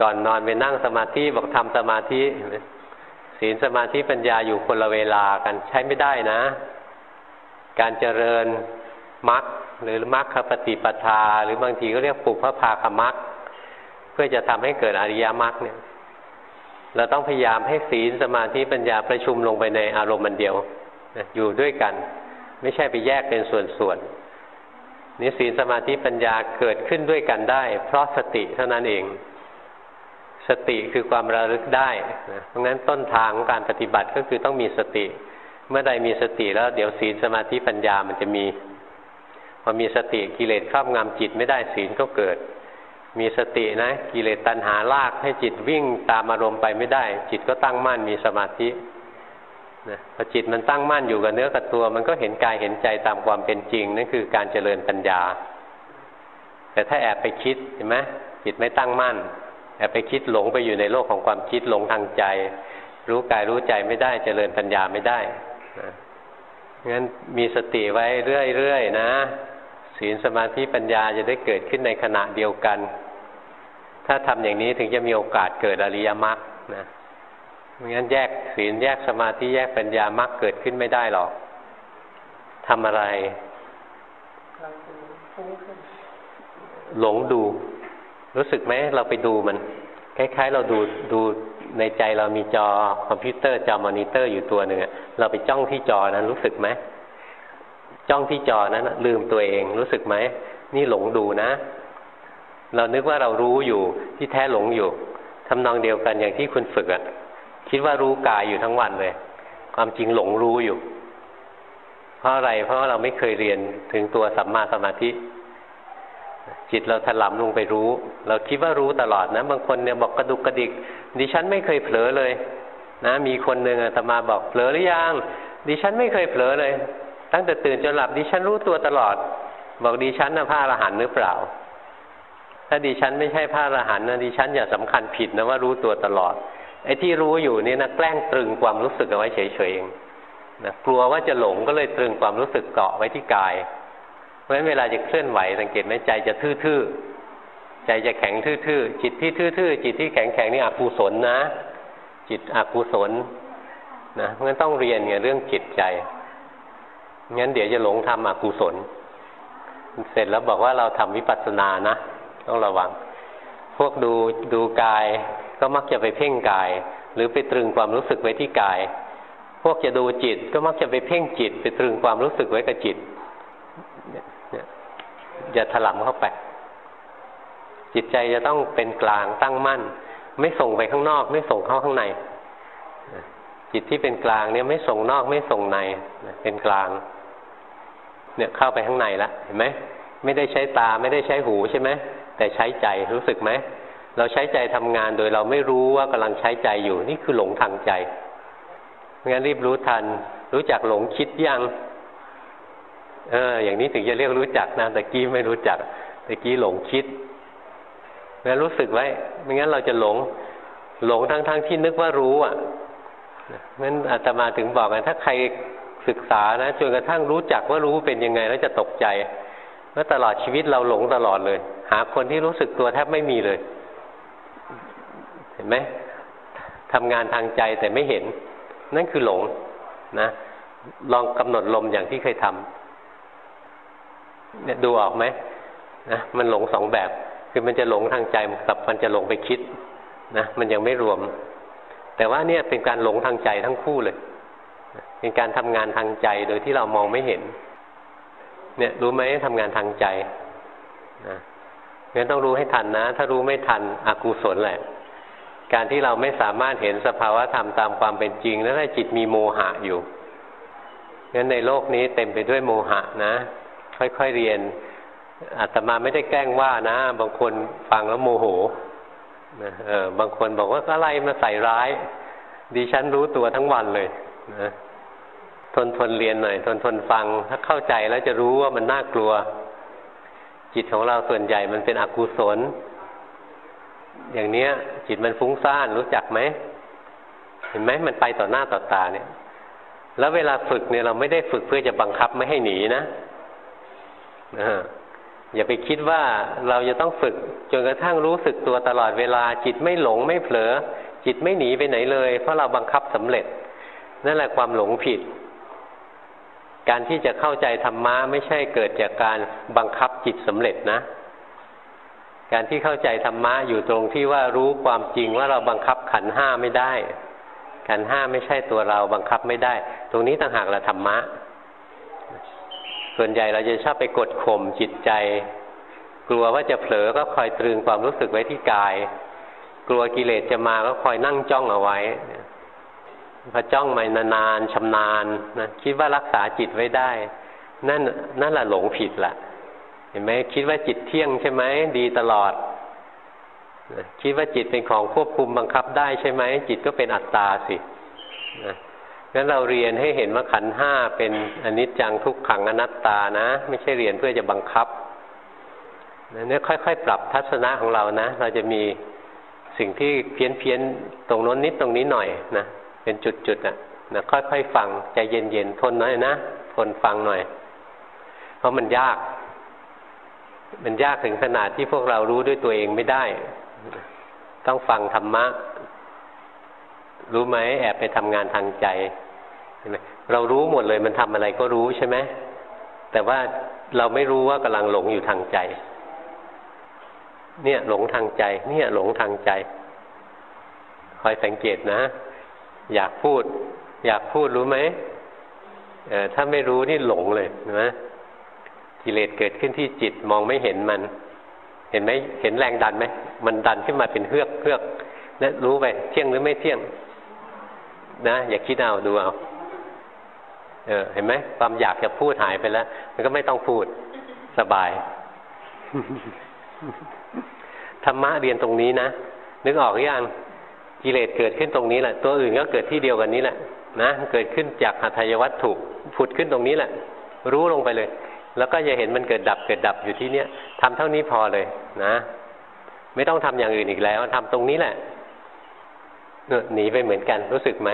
ก่อนนอนไปนั่งสมาธิบอกทำสมาธิ ศีลสมาธิปัญญาอยู่คนละเวลากันใช้ไม่ได้นะ การเจริญมรรคหรือมรรคปฏิปทา หรือบางทีก็เรียกปุพพภาคมรรคเพื่อจะทำให้เกิดอริยมรรคเนี่ย เราต้องพยายามให้ศีลสมาธิปัญญาประชุมลงไปในอารมณ์มันเดียวอยู่ด้วยกัน ไม่ใช่ไปแยกเป็นส่วนๆนี่ศีลสมาธิปัญญาเกิดขึ้นด้วยกันได้ เพราะสติเท่านั้นเอง สติคือความระลึกได้นะเพราะงั้นต้นทางของการปฏิบัติก็คือต้องมีสติ เมื่อใดมีสติแล้วเดี๋ยวศีลสมาธิปัญญามันจะมี พอมีสติกิเลสครอบงำจิตไม่ได้ศีลก็เกิด มีสตินะ กิเลสตัณหาลากให้จิตวิ่งตามอารมณ์ไปไม่ได้ จิตก็ตั้งมั่นมีสมาธินะพอจิตมันตั้งมั่นอยู่กับเนื้อกับตัว มันก็เห็นกายเห็นใจตามความเป็นจริงนั่นคือการเจริญปัญญา แต่ถ้าแอบไปคิดเห็นไหมจิตไม่ตั้งมั่น แอบไปคิดหลงไปอยู่ในโลกของความคิดหลงทางใจ รู้กายรู้ใจไม่ได้เจริญปัญญาไม่ได้นะงั้นมีสติไว้เรื่อยๆนะศีลสมาธิปัญญาจะได้เกิดขึ้นในขณะเดียวกัน ถ้าทำอย่างนี้ถึงจะมีโอกาสเกิดอริยมรรคนะไม่งั้นแยกศีลแยกสมาธิแยกปัญญามรรคเกิดขึ้นไม่ได้หรอกทำอะไร หลงดู รู้สึกไหมเราไปดูมันคล้ายๆ เราดูดูในใจเรามีจอคอมพิวเตอร์จอมอนิเตอร์อยู่ตัวหนึ่งเราไปจ้องที่จอนั้นรู้สึกไหมจ้องที่จอนั้นลืมตัวเองรู้สึกไหมนี่หลงดูนะ เรานึกว่าเรารู้อยู่ที่แท้หลงอยู่ทำนองเดียวกันอย่างที่คุณฝึกอะคิดว่ารู้กายอยู่ทั้งวันเลย ความจริงหลงรู้อยู่ เพราะอะไรเพราะเราไม่เคยเรียนถึงตัวสัมมาสมาธิ จิตเราถลำลงไปรู้ เราคิดว่ารู้ตลอดนะ บางคนเนี่ยบอกกระดุกกระดิก ดิฉันไม่เคยเผลอเลย นะ มีคนหนึ่งอะตมาบอกเผลอหรือยัง ดิฉันไม่เคยเผลอเลย ตั้งแต่ตื่นจนหลับดิฉันรู้ตัวตลอด บอกดิฉันนะพระอรหันต์หรือเปล่า ถ้าดิฉันไม่ใช่พระอรหันต์นะดิฉันอย่าสำคัญผิดนะว่ารู้ตัวตลอด ไอ้ที่รู้อยู่นี่นะแกล้งตรึงความรู้สึกเอาไว้เฉยๆเองนะกลัวว่าจะหลงก็เลยตรึงความรู้สึกเกาะไว้ที่กาย เพราะฉะนั้นเวลาจะเคลื่อนไหวสังเกตไหมใจจะทื่อๆ ใจจะแข็งทื่อๆ จิตที่ทื่อๆ จิตที่แข็งๆนี่อกุศลนะ จิตอกุศลนะเพราะฉะนั้นต้องเรียนไงเรื่องจิตใจงั้นเดี๋ยวจะหลงทำอกุศล เสร็จแล้วบอกว่าเราทำวิปัสสนานะต้องระวัง พวกดูดูกายก็มักจะไปเพ่งกาย หรือไปตรึงความรู้สึกไว้ที่กาย พวกจะดูจิตก็มักจะไปเพ่งจิต ไปตรึงความรู้สึกไว้กับจิต อย่าถลำเข้าไป จิตใจจะต้องเป็นกลางตั้งมั่น ไม่ส่งไปข้างนอก ไม่ส่งเข้าข้างในจิตที่เป็นกลางเนี่ยไม่ส่งนอกไม่ส่งในเป็นกลาง เนี่ยเข้าไปข้างในละเห็นไหมไม่ได้ใช้ตาไม่ได้ใช้หูใช่ไหมแต่ใช้ใจรู้สึกไหมเราใช้ใจทำงานโดยเราไม่รู้ว่ากำลังใช้ใจอยู่นี่คือหลงทางใจงั้นรีบรู้ทัน รู้จักหลงคิดยัง เออ อย่างนี้ถึงจะเรียกรู้จักนะตะกี้ไม่รู้จักตะกี้หลงคิดงั้นรู้สึกไว้ ไม่งั้นเราจะหลง หลงทั้งๆทที่นึกว่ารู้อะงั้นอาตมาถึงบอกกันถ้าใครศึกษานะจนกระทั่งรู้จักว่ารู้เป็นยังไงแล้วจะตกใจว่าตลอดชีวิตเราหลงตลอดเลย หาคนที่รู้สึกตัวแทบไม่มีเลย เห็นไหมทำงานทางใจแต่ไม่เห็น นั่นคือหลงนะ ลองกำหนดลมอย่างที่เคยทำ เนี่ยดูออกไหมนะมันหลงสองแบบ คือมันจะหลงทางใจกับมันจะหลงไปคิดนะมันยังไม่รวม แต่ว่าเนี่ยเป็นการหลงทางใจทั้งคู่เลย เป็นการทำงานทางใจโดยที่เรามองไม่เห็น เนี่ยรู้ไหมทำงานทางใจนะงั้นต้องรู้ให้ทันนะ ถ้ารู้ไม่ทันอกุศลแหละการที่เราไม่สามารถเห็นสภาวะธรรมตามความเป็นจริงนั่นแหละจิตมีโมหะอยู่งั้นในโลกนี้เต็มไปด้วยโมหะนะ ค่อยๆเรียนอาตมาไม่ได้แกล้งว่านะ บางคนฟังแล้วโมโหนะเออบางคนบอกว่าอะไรมาใส่ร้าย ดิฉันรู้ตัวทั้งวันเลยนะทนทนเรียนหน่อย ทนทนฟัง ถ้าเข้าใจแล้วจะรู้ว่ามันน่ากลัว จิตของเราส่วนใหญ่มันเป็นอกุศล อย่างเนี้ย จิตมันฟุ้งซ่านรู้จักไหมเห็นไหมมันไปต่อหน้าต่อตาเนี่ย แล้วเวลาฝึกเนี่ยเราไม่ได้ฝึกเพื่อจะบังคับไม่ให้หนีนะ อย่าไปคิดว่าเราจะต้องฝึกจนกระทั่งรู้สึกตัวตลอดเวลา จิตไม่หลงไม่เผลอ จิตไม่หนีไปไหนเลย เพราะเราบังคับสำเร็จ นั่นแหละความหลงผิด การที่จะเข้าใจธรรมะไม่ใช่เกิดจากการบังคับจิตสำเร็จนะ การที่เข้าใจธรรมะอยู่ตรงที่ว่ารู้ความจริงว่าเราบังคับขันห้าไม่ได้ขันห้าไม่ใช่ตัวเราบังคับไม่ได้ ตรงนี้ต่างหากละธรรมะ ส่วนใหญ่เราจะชอบไปกดข่มจิตใจ กลัวว่าจะเผลอก็คอยตรึงความรู้สึกไว้ที่กาย กลัวกิเลสจะมาก็คอยนั่งจ้องเอาไว้พอจ้องมานานๆชำนาญนะคิดว่ารักษาจิตไว้ได้ นั่นนั่นแหละหลงผิดละเห็นไหมคิดว่าจิตเที่ยงใช่ไหมดีตลอดคิดว่าจิตเป็นของควบคุมบังคับได้ใช่ไหมจิตก็เป็นอัตตาสิ งั้นเราเรียนให้เห็นว่าขันห้าเป็นอนิจจังทุกขังอนัตตานะ ไม่ใช่เรียนเพื่อจะบังคับเนี่ยค่อยๆ ปรับทัศนะของเรานะ เราจะมีสิ่งที่เพี้ยนเพียนตรงน้นนิดตรงนี้หน่อยนะเป็นจุดๆอะนะค่อยๆ ฟังใจเย็นๆทนหน่อยนะทนฟังหน่อย เพราะมันยาก มันยากถึงขนาดที่พวกเรารู้ด้วยตัวเองไม่ได้ ต้องฟังธรรมะ รู้ไหมแอบไปทำงานทางใจ เรารู้หมดเลยมันทำอะไรก็รู้ใช่ไหมแต่ว่าเราไม่รู้ว่ากำลังหลงอยู่ทางใจ เนี่ยหลงทางใจ เนี่ยหลงทางใจ คอยสังเกตนะ อยากพูด อยากพูดรู้ไหมเออถ้าไม่รู้นี่หลงเลยนะกิเลสเกิดขึ้นที่จิตมองไม่เห็นมัน เห็นไหมเห็นแรงดันไหมมันดันขึ้นมาเป็นเฮือกเฮือกนะรู้ไปเที่ยงหรือไม่เที่ยง นะ อย่าคิดเอาดูเอา เออเห็นไหมความอยากจะพูดหายไปแล้ว มันก็ไม่ต้องพูดสบายธรรมะเรียนตรงนี้นะนึกออกหรือยังกิเลสเกิดขึ้นตรงนี้แหละ ตัวอื่นก็เกิดที่เดียวกันนี้แหละนะเกิดขึ้นจากหัตถยวัตถุผุดขึ้นตรงนี้แหละ รู้ลงไปเลย แล้วก็จะเห็นมันเกิดดับเกิดดับอยู่ที่เนี้ยทำเท่านี้พอเลย นะ ไม่ต้องทำอย่างอื่นอีกแล้วทำตรงนี้แหละหนีไปเหมือนกันรู้สึกไหม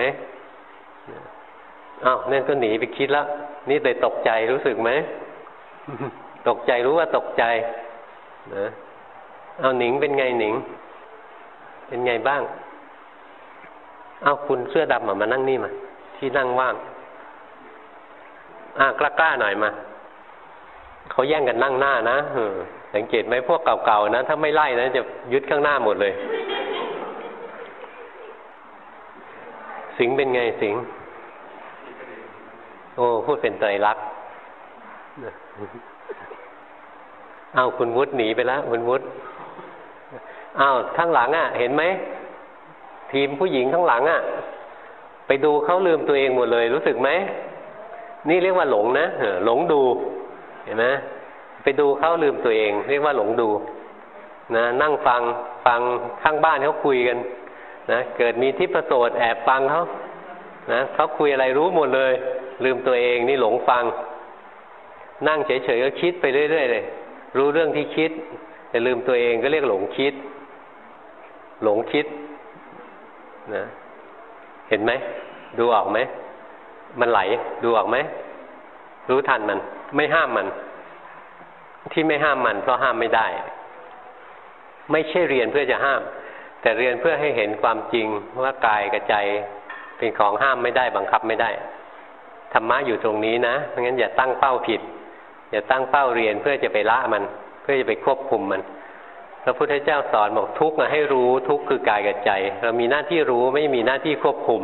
อ้าวนั่นก็หนีไปคิดแล้วนี่เลยตกใจรู้สึกไหมตกใจรู้ว่าตกใจนะเอาหนิงเป็นไงหนิง เป็นไงบ้าง เอาคุณเสื้อดำมานั่งนี่มา ที่นั่งว่างอ่ากล้าๆหน่อยมาเขาแย่งกันนั่งหน้านะสังเกตไหมพวกเก่าๆนะถ้าไม่ไล่นะจะยึดข้างหน้าหมดเลย สิงเป็นไงสิง อ้พูดเป็นใจรักเอาคุณวุฒิหนีไปแล้วคุณวุฒิอ้าวข้างหลังอะ เห็นไหมทีมผู้หญิงข้างหลังอะ ไปดูเขาลืมตัวเองหมดเลย รู้สึกไหมนี่เรียกว่าหลงนะหลงดู เห็นไหมไปดูเขาลืมตัวเอง เรียกว่าหลงดูนะนั่งฟังฟังข้างบ้านเขาคุยกันนะเกิดมีทิพโสดแอบฟังเขานะเขาคุยอะไรรู้หมดเลย ลืมตัวเองนี่หลงฟัง นั่งเฉยๆก็คิดไปเรื่อยๆเลย รู้เรื่องที่คิด แต่ลืมตัวเองก็เรียกหลงคิด หลงคิดนะเห็นไหม ดูออกไหม มันไหล ดูออกไหม รู้ทันมัน ไม่ห้ามมัน ที่ไม่ห้ามมัน เพราะห้ามไม่ได้ ไม่ใช่เรียนเพื่อจะห้าม แต่เรียนเพื่อให้เห็นความจริงว่ากายกับใจเป็นของห้ามไม่ได้บังคับไม่ได้ ธรรมะอยู่ตรงนี้นะเพราะงั้นอย่าตั้งเป้าผิด อย่าตั้งเป้าเรียนเพื่อจะไปละมัน เพื่อจะไปควบคุมมันพระพุทธเจ้าสอนบอกทุกข์ให้รู้ทุกข์คือกายกับใจ เรามีหน้าที่รู้ไม่มีหน้าที่ควบคุม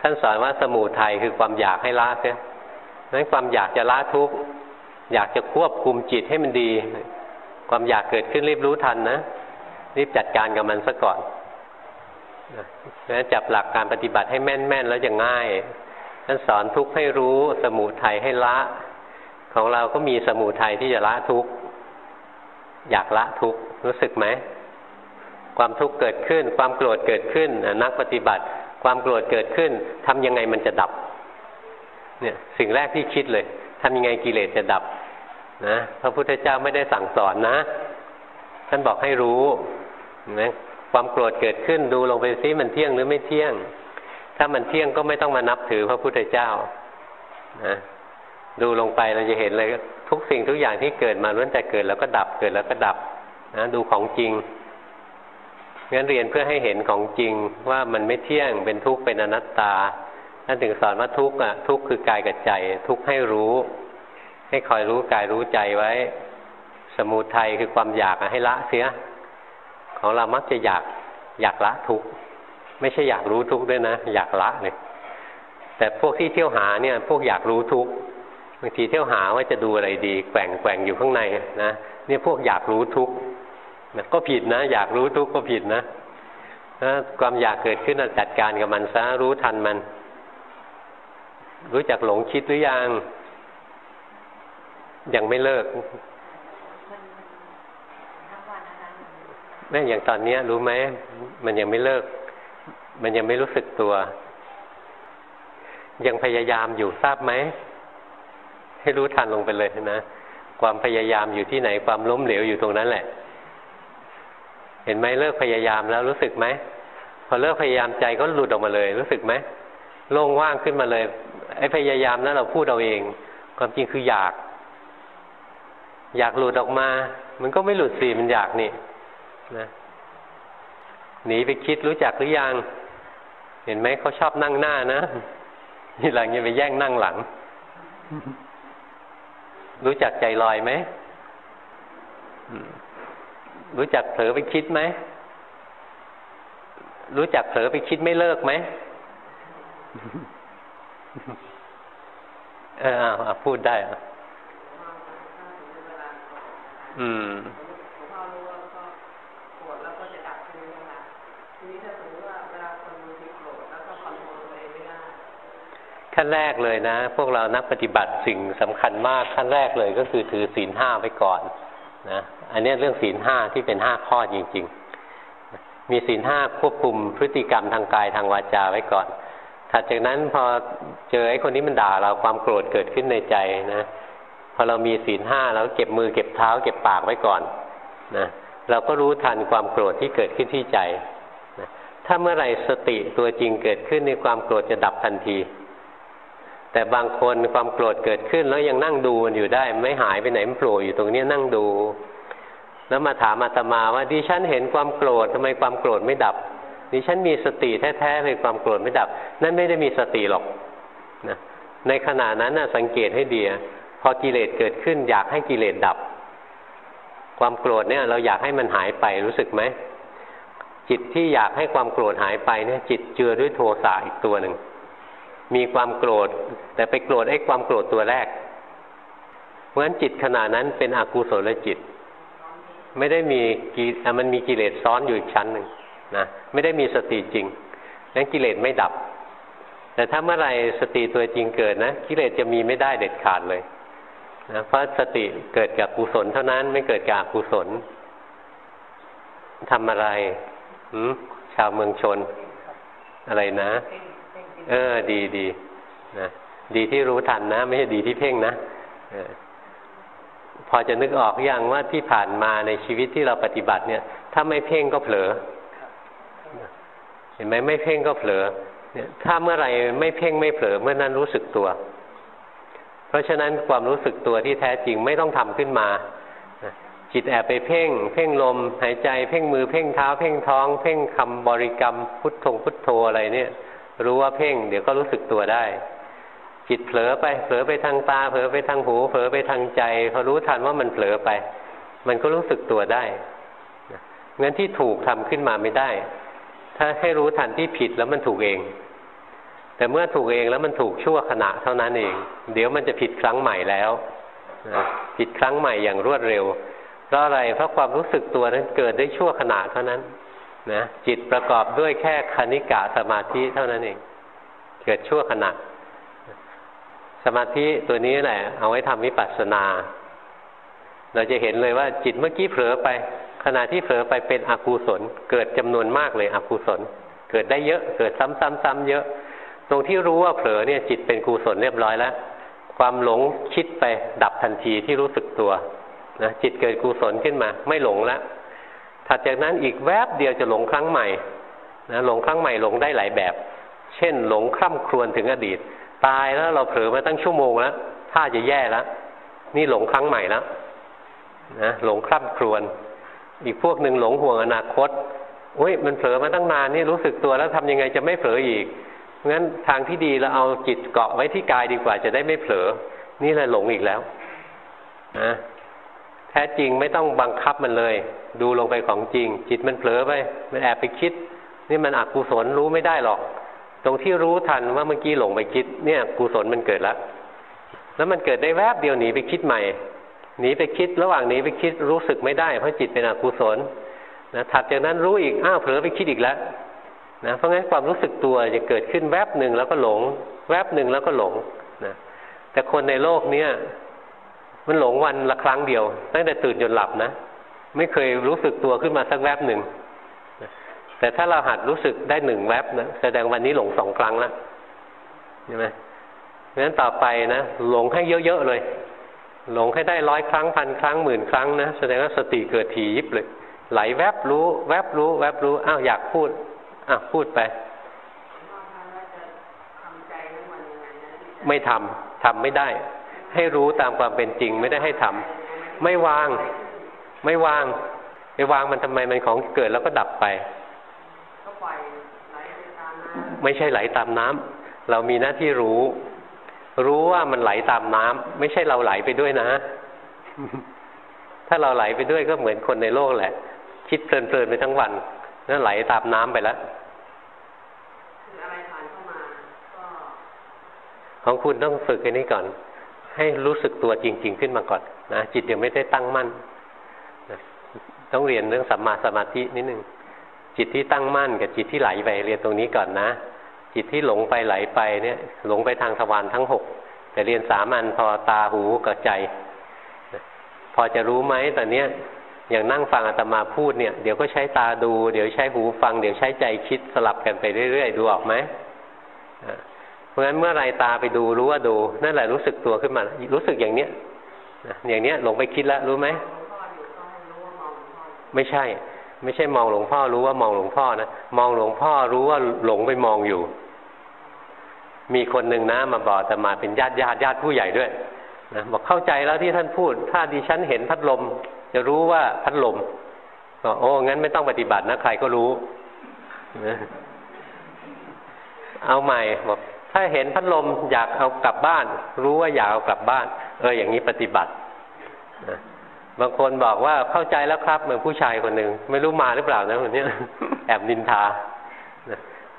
ท่านสอนว่าสมุทัยคือความอยากให้ละเสียนั้นความอยากจะละทุกข์อยากจะควบคุมจิตให้มันดี ความอยากเกิดขึ้นรีบรู้ทันนะรีบจัดการกับมันซะก่อนนะจับหลักการปฏิบัติให้แม่นๆแล้วจะง่าย ท่านสอนทุกข์ให้รู้สมุทัยให้ละ ของเราก็มีสมุทัยที่จะละทุกข์อยากละทุกข์รู้สึกไหมความทุกข์เกิดขึ้น ความโกรธเกิดขึ้นนักปฏิบัติ ความโกรธเกิดขึ้นทำยังไงมันจะดับ เนี่ยสิ่งแรกที่คิดเลยทำยังไงกิเลสจะดับนะพระพุทธเจ้าไม่ได้สั่งสอนนะ ท่านบอกให้รู้นไหมความโกรธเกิดขึ้นดูลงไปซิมันเที่ยงหรือไม่เที่ยง ถ้ามันเที่ยงก็ไม่ต้องมานับถือพระพุทธเจ้านะดูลงไปเราจะเห็นเลยทุกสิ่งทุกอย่างที่เกิดมาล้วนแต่เกิดแล้วก็ดับเกิดแล้วก็ดับนะดูของจริงงั้นเรียนเพื่อให้เห็นของจริงว่ามันไม่เที่ยงเป็นทุกข์เป็นอนัตตาท่านถึงสอนว่าทุกข์อะทุกข์คือกายกับใจ ทุกข์ให้รู้ ให้คอยรู้กายรู้ใจไว้ สมุทัยคือความอยากให้ละเสีย ของเรามักจะอยากอยากละทุกข์ ไม่ใช่อยากรู้ทุกข์ด้วยนะ อยากละเลยแต่พวกที่เที่ยวหาเนี่ย พวกอยากรู้ทุกข์บางทีเที่ยวหาว่าจะดูอะไรดีแกว่งแกว่งอยู่ข้างในนะนี่พวกอยากรู้ทุกข์ก็ผิดนะ อยากรู้ทุกข์ก็ผิดนะถ้าความอยากเกิดขึ้นจัดการกับมันซะรู้ทันมัน รู้จักหลงคิดหรือยัง ยังไม่เลิกแม่อย่างตอนนี้รู้ไหมมันยังไม่เลิก มันยังไม่รู้สึกตัว ยังพยายามอยู่ทราบไหม ให้รู้ทันลงไปเลยนะ ความพยายามอยู่ที่ไหนความล้มเหลวอยู่ตรงนั้นแหละ เห็นไหมเลิกพยายามแล้วรู้สึกไหมพอเลิกพยายามใจก็หลุดออกมาเลย รู้สึกไหมโล่งว่างขึ้นมาเลย ไอ้พยายามนั้นเราพูดเอาเอง ความจริงคืออยาก อยากหลุดออกมา มันก็ไม่หลุดสิมันอยากนี่นะหนีไปคิดรู้จักหรือยัง เห็นไหมเขาชอบนั่งหน้านะทีหลังย่าไปแย่งนั่งหลัง รู้จักใจลอยไหมรู้จักเผลอไปคิดไหม รู้จักเผลอไปคิดไม่เลิกไหมเออเอาพูดได้อะอืม ขั้นแรกเลยนะ พวกเรานักปฏิบัติสิ่งสำคัญมากขั้นแรกเลยก็คือถือศีลห้าไว้ก่อนนะอันนี้เรื่องศีลห้าที่เป็นห้าข้อจริง ๆ มีศีลห้าควบคุมพฤติกรรมทางกายทางวาจาไว้ก่อน ถัดจากนั้นพอเจอไอ้คนนี้มันด่าเราความโกรธเกิดขึ้นในใจนะพอเรามีศีลห้าเราเก็บมือเก็บเท้า เก็บปากไว้ก่อนนะเราก็รู้ทันความโกรธที่เกิดขึ้นที่ใจนะถ้าเมื่อไหร่สติตัวจริงเกิดขึ้นในความโกรธจะดับทันที แต่บางคนความโกรธเกิดขึ้นแล้วยังนั่งดูมันอยู่ได้ ไม่หายไปไหนมันโผล่อยู่ตรงนี้นั่งดู แล้วมาถามอาตมาว่าดิฉันเห็นความโกรธทำไมความโกรธไม่ดับดิฉันมีสติแท้ๆเลยความโกรธไม่ดับ นั่นไม่ได้มีสติหรอกนะในขณะนั้นนะสังเกตให้ดีพอกิเลสเกิดขึ้น อยากให้กิเลสดับ ความโกรธเนี่ย เราอยากให้มันหายไปรู้สึกไหมจิตที่อยากให้ความโกรธหายไปเนี่ย จิตเจือด้วยโทสะอีกตัวหนึ่ง มีความโกรธ แต่ไปโกรธไอ้ความโกรธตัวแรก เพราะฉะนั้นจิตขณะนั้นเป็นอกุศลจิต ไม่ได้มีกิมันมีกิเลสซ้อนอยู่อีกชั้นหนึ่งนะไม่ได้มีสติจริงนั้นกิเลสไม่ดับ แต่ถ้าเมื่อไรสติตัวจริงเกิดนะกิเลสจะมีไม่ได้เด็ดขาดเลยนะเพราะสติเกิดกับกุศลเท่านั้นไม่เกิดกับอกุศลทำอะไรชาวเมืองชน อะไรนะ เออ ดีดีนะดีที่รู้ทันนะ ไม่ใช่ดีที่เพ่งนะออพอจะนึกออกอย่างว่าที่ผ่านมาในชีวิตที่เราปฏิบัติเนี่ย ถ้าไม่เพ่งก็เผลอ เห็นไหมไม่เพ่งก็เผลอ เนี่ย ถ้าเมื่อไหร่ไม่เพ่งไม่เผลอเมื่อนั้นรู้สึกตัว เพราะฉะนั้นความรู้สึกตัวที่แท้จริงไม่ต้องทำขึ้นมาจิตแอบไปเพ่ง เพ่งลม หายใจ เพ่งมือ เพ่งเท้า เพ่งท้อง เพ่งคำบริกรรม พุทโธพุทโธอะไรเนี่ย รู้ว่าเพ่ง เดี๋ยวก็รู้สึกตัวได้ จิตเผลอไปเผลอไปทางตาเผลอไปทางหูเผลอไปทางใจพอรู้ทันว่ามันเผลอไป มันก็รู้สึกตัวได้งั้นที่ถูกทำขึ้นมาไม่ได้ ถ้าให้รู้ทันที่ผิดแล้วมันถูกเอง แต่เมื่อถูกเองแล้วมันถูกชั่วขณะเท่านั้นเอง เดี๋ยวมันจะผิดครั้งใหม่แล้วผิดครั้งใหม่อย่างรวดเร็วเพราะอะไรเพราะความรู้สึกตัวนั้นเกิดได้ชั่วขณะเท่านั้น นะจิตประกอบด้วยแค่คณิกะสมาธิเท่านั้นเอง เกิดชั่วขณะ สมาธิตัวนี้แหละ เอาไว้ทำวิปัสสนา เราจะเห็นเลยว่าจิตเมื่อกี้เผลอไป ขณะที่เผลอไปเป็นอกุศล เกิดจำนวนมากเลยอกุศล เกิดได้เยอะ เกิดซ้ำๆๆเยอะ ตรงที่รู้ว่าเผลอเนี่ย จิตเป็นกุศลเรียบร้อยแล้ว ความหลงคิดไปดับทันทีที่รู้สึกตัวนะจิตเกิดกุศลขึ้นมา ไม่หลงแล้ว ถัดจากนั้นอีกแวบเดียวจะหลงครั้งใหม่นะหลงครั้งใหม่หลงได้หลายแบบ เช่น หลงคร่ำครวญถึงอดีต ตายแล้วเราเผลอมาตั้งชั่วโมงแล้วถ้าจะแย่แล้วนี่หลงครั้งใหม่แล้วนะหลงคร่ำครวญอีกพวกหนึ่งหลงห่วงอนาคตโอ้ยมันเผลอมาตั้งนานนี่รู้สึกตัวแล้วทำยังไงจะไม่เผลออีกงั้นทางที่ดีเราเอาจิตเกาะไว้ที่กายดีกว่าจะได้ไม่เผลอ นี่แหละหลงอีกแล้วนะ ท้จริงไม่ต้องบังคับมันเลย ดูลงไปของจริง จิตมันเผลอไป มันแอบไปคิด นี่มันอกุศลรู้ไม่ได้หรอก ตรงที่รู้ทันว่าเมื่อกี้หลงไปคิด เนี่ยกุศลมันเกิดแล้วแล้วมันเกิดได้แวบเดียวหนีไปคิดใหม่หนีไปคิดระหว่างหนีไปคิดรู้สึกไม่ได้เพราะจิตเป็นอกุศลนะถัดจากนั้นรู้อีกอ้าวเผลอไปคิดอีกแล้วนะเพราะงั้นความรู้สึกตัวจะเกิดขึ้นแวบหนึ่งแล้วก็หลง แวบหนึ่งแล้วก็หลงนะแต่คนในโลกเนี้ย มันหลงวันละครั้งเดียว ตั้งแต่ตื่นจนหลับนะ ไม่เคยรู้สึกตัวขึ้นมาสักแวบหนึ่ง แต่ถ้าเราหัดรู้สึกได้หนึ่งแวบนะแสดงวันนี้หลงสองครั้งแล้วใช่ไหมเพราะฉะนั้นต่อไปนะหลงให้เยอะๆเลย หลงให้ได้ร้อยครั้งพันครั้งหมื่นครั้งนะแสดงว่าสติเกิดทียิบเลยไหลแวบรู้ แวบรู้ แวบรู้อ้าวอยากพูดอ้าวพูดไป ไม่ทำทำไม่ได้ ให้รู้ตามความเป็นจริงไม่ได้ให้ทำไม่วาง ไม่วางไปวางมันทำไมมันของเกิดแล้วก็ดับไปไม่ใช่ไหลตามน้ำเรามีหน้าที่รู้ รู้ว่ามันไหลตามน้ำไม่ใช่เราไหลไปด้วยนะ ถ้าเราไหลไปด้วยก็เหมือนคนในโลกแหละ คิดเพลินๆไปทั้งวันนั่นไหลตามน้ำไปแล้วของคุณต้องฝึกอันนี้ก่อน ให้รู้สึกตัวจริง ๆ ขึ้นมาก่อนนะจิตยังไม่ได้ตั้งมั่นนะต้องเรียนเรื่องสัมมาสมาธินิดนึงจิตที่ตั้งมั่นกับจิตที่ไหลไปเรียนตรงนี้ก่อนนะ จิตที่หลงไปไหลไปเนี่ยหลงไปทางทวารค์ทั้งหกแต่เรียนสามัญพอตาหูกับใจ พอจะรู้ไหมตอนเนี้ยอย่างนั่งฟังอาตมาพูดเนี่ย เดี๋ยวก็ใช้ตาดู เดี๋ยวใช้หูฟัง เดี๋ยวใช้ใจคิดสลับกันไปเรื่อยๆ ดูออกไหม ราะฉะนั้นเมื่อไรตาไปดูรู้ว่าดู นั่นแหละรู้สึกตัวขึ้นมา รู้สึกอย่างเนี้ยอย่างเนี้ยหลงไปคิดแล้วรู้ไหมไม่ใช่ ไม่ใช่มองหลวงพ่อรู้ว่ามองหลวงพ่อนะมองหลวงพ่อรู้ว่าหลงไปมองอยู่ มีคนหนึ่งนะมาบอกแต่มาเป็นญาติญาติญาติผู้ใหญ่ด้วยนะบอกเข้าใจแล้วที่ท่านพูด ถ้าดิฉันเห็นพัดลม จะรู้ว่าพัดลมก็โอ้งั้นไม่ต้องปฏิบัตินะใครก็รู้ เอาใหม่บอก ถ้าเห็นพัดลมอยากเอากลับบ้าน รู้ว่าอยากเอากลับบ้าน เอออย่างนี้ปฏิบัตินะบางคนบอกว่าเข้าใจแล้วครับเหมือนผู้ชายคนหนึ่งไม่รู้มาหรือเปล่านะคนนี้แอบนินทา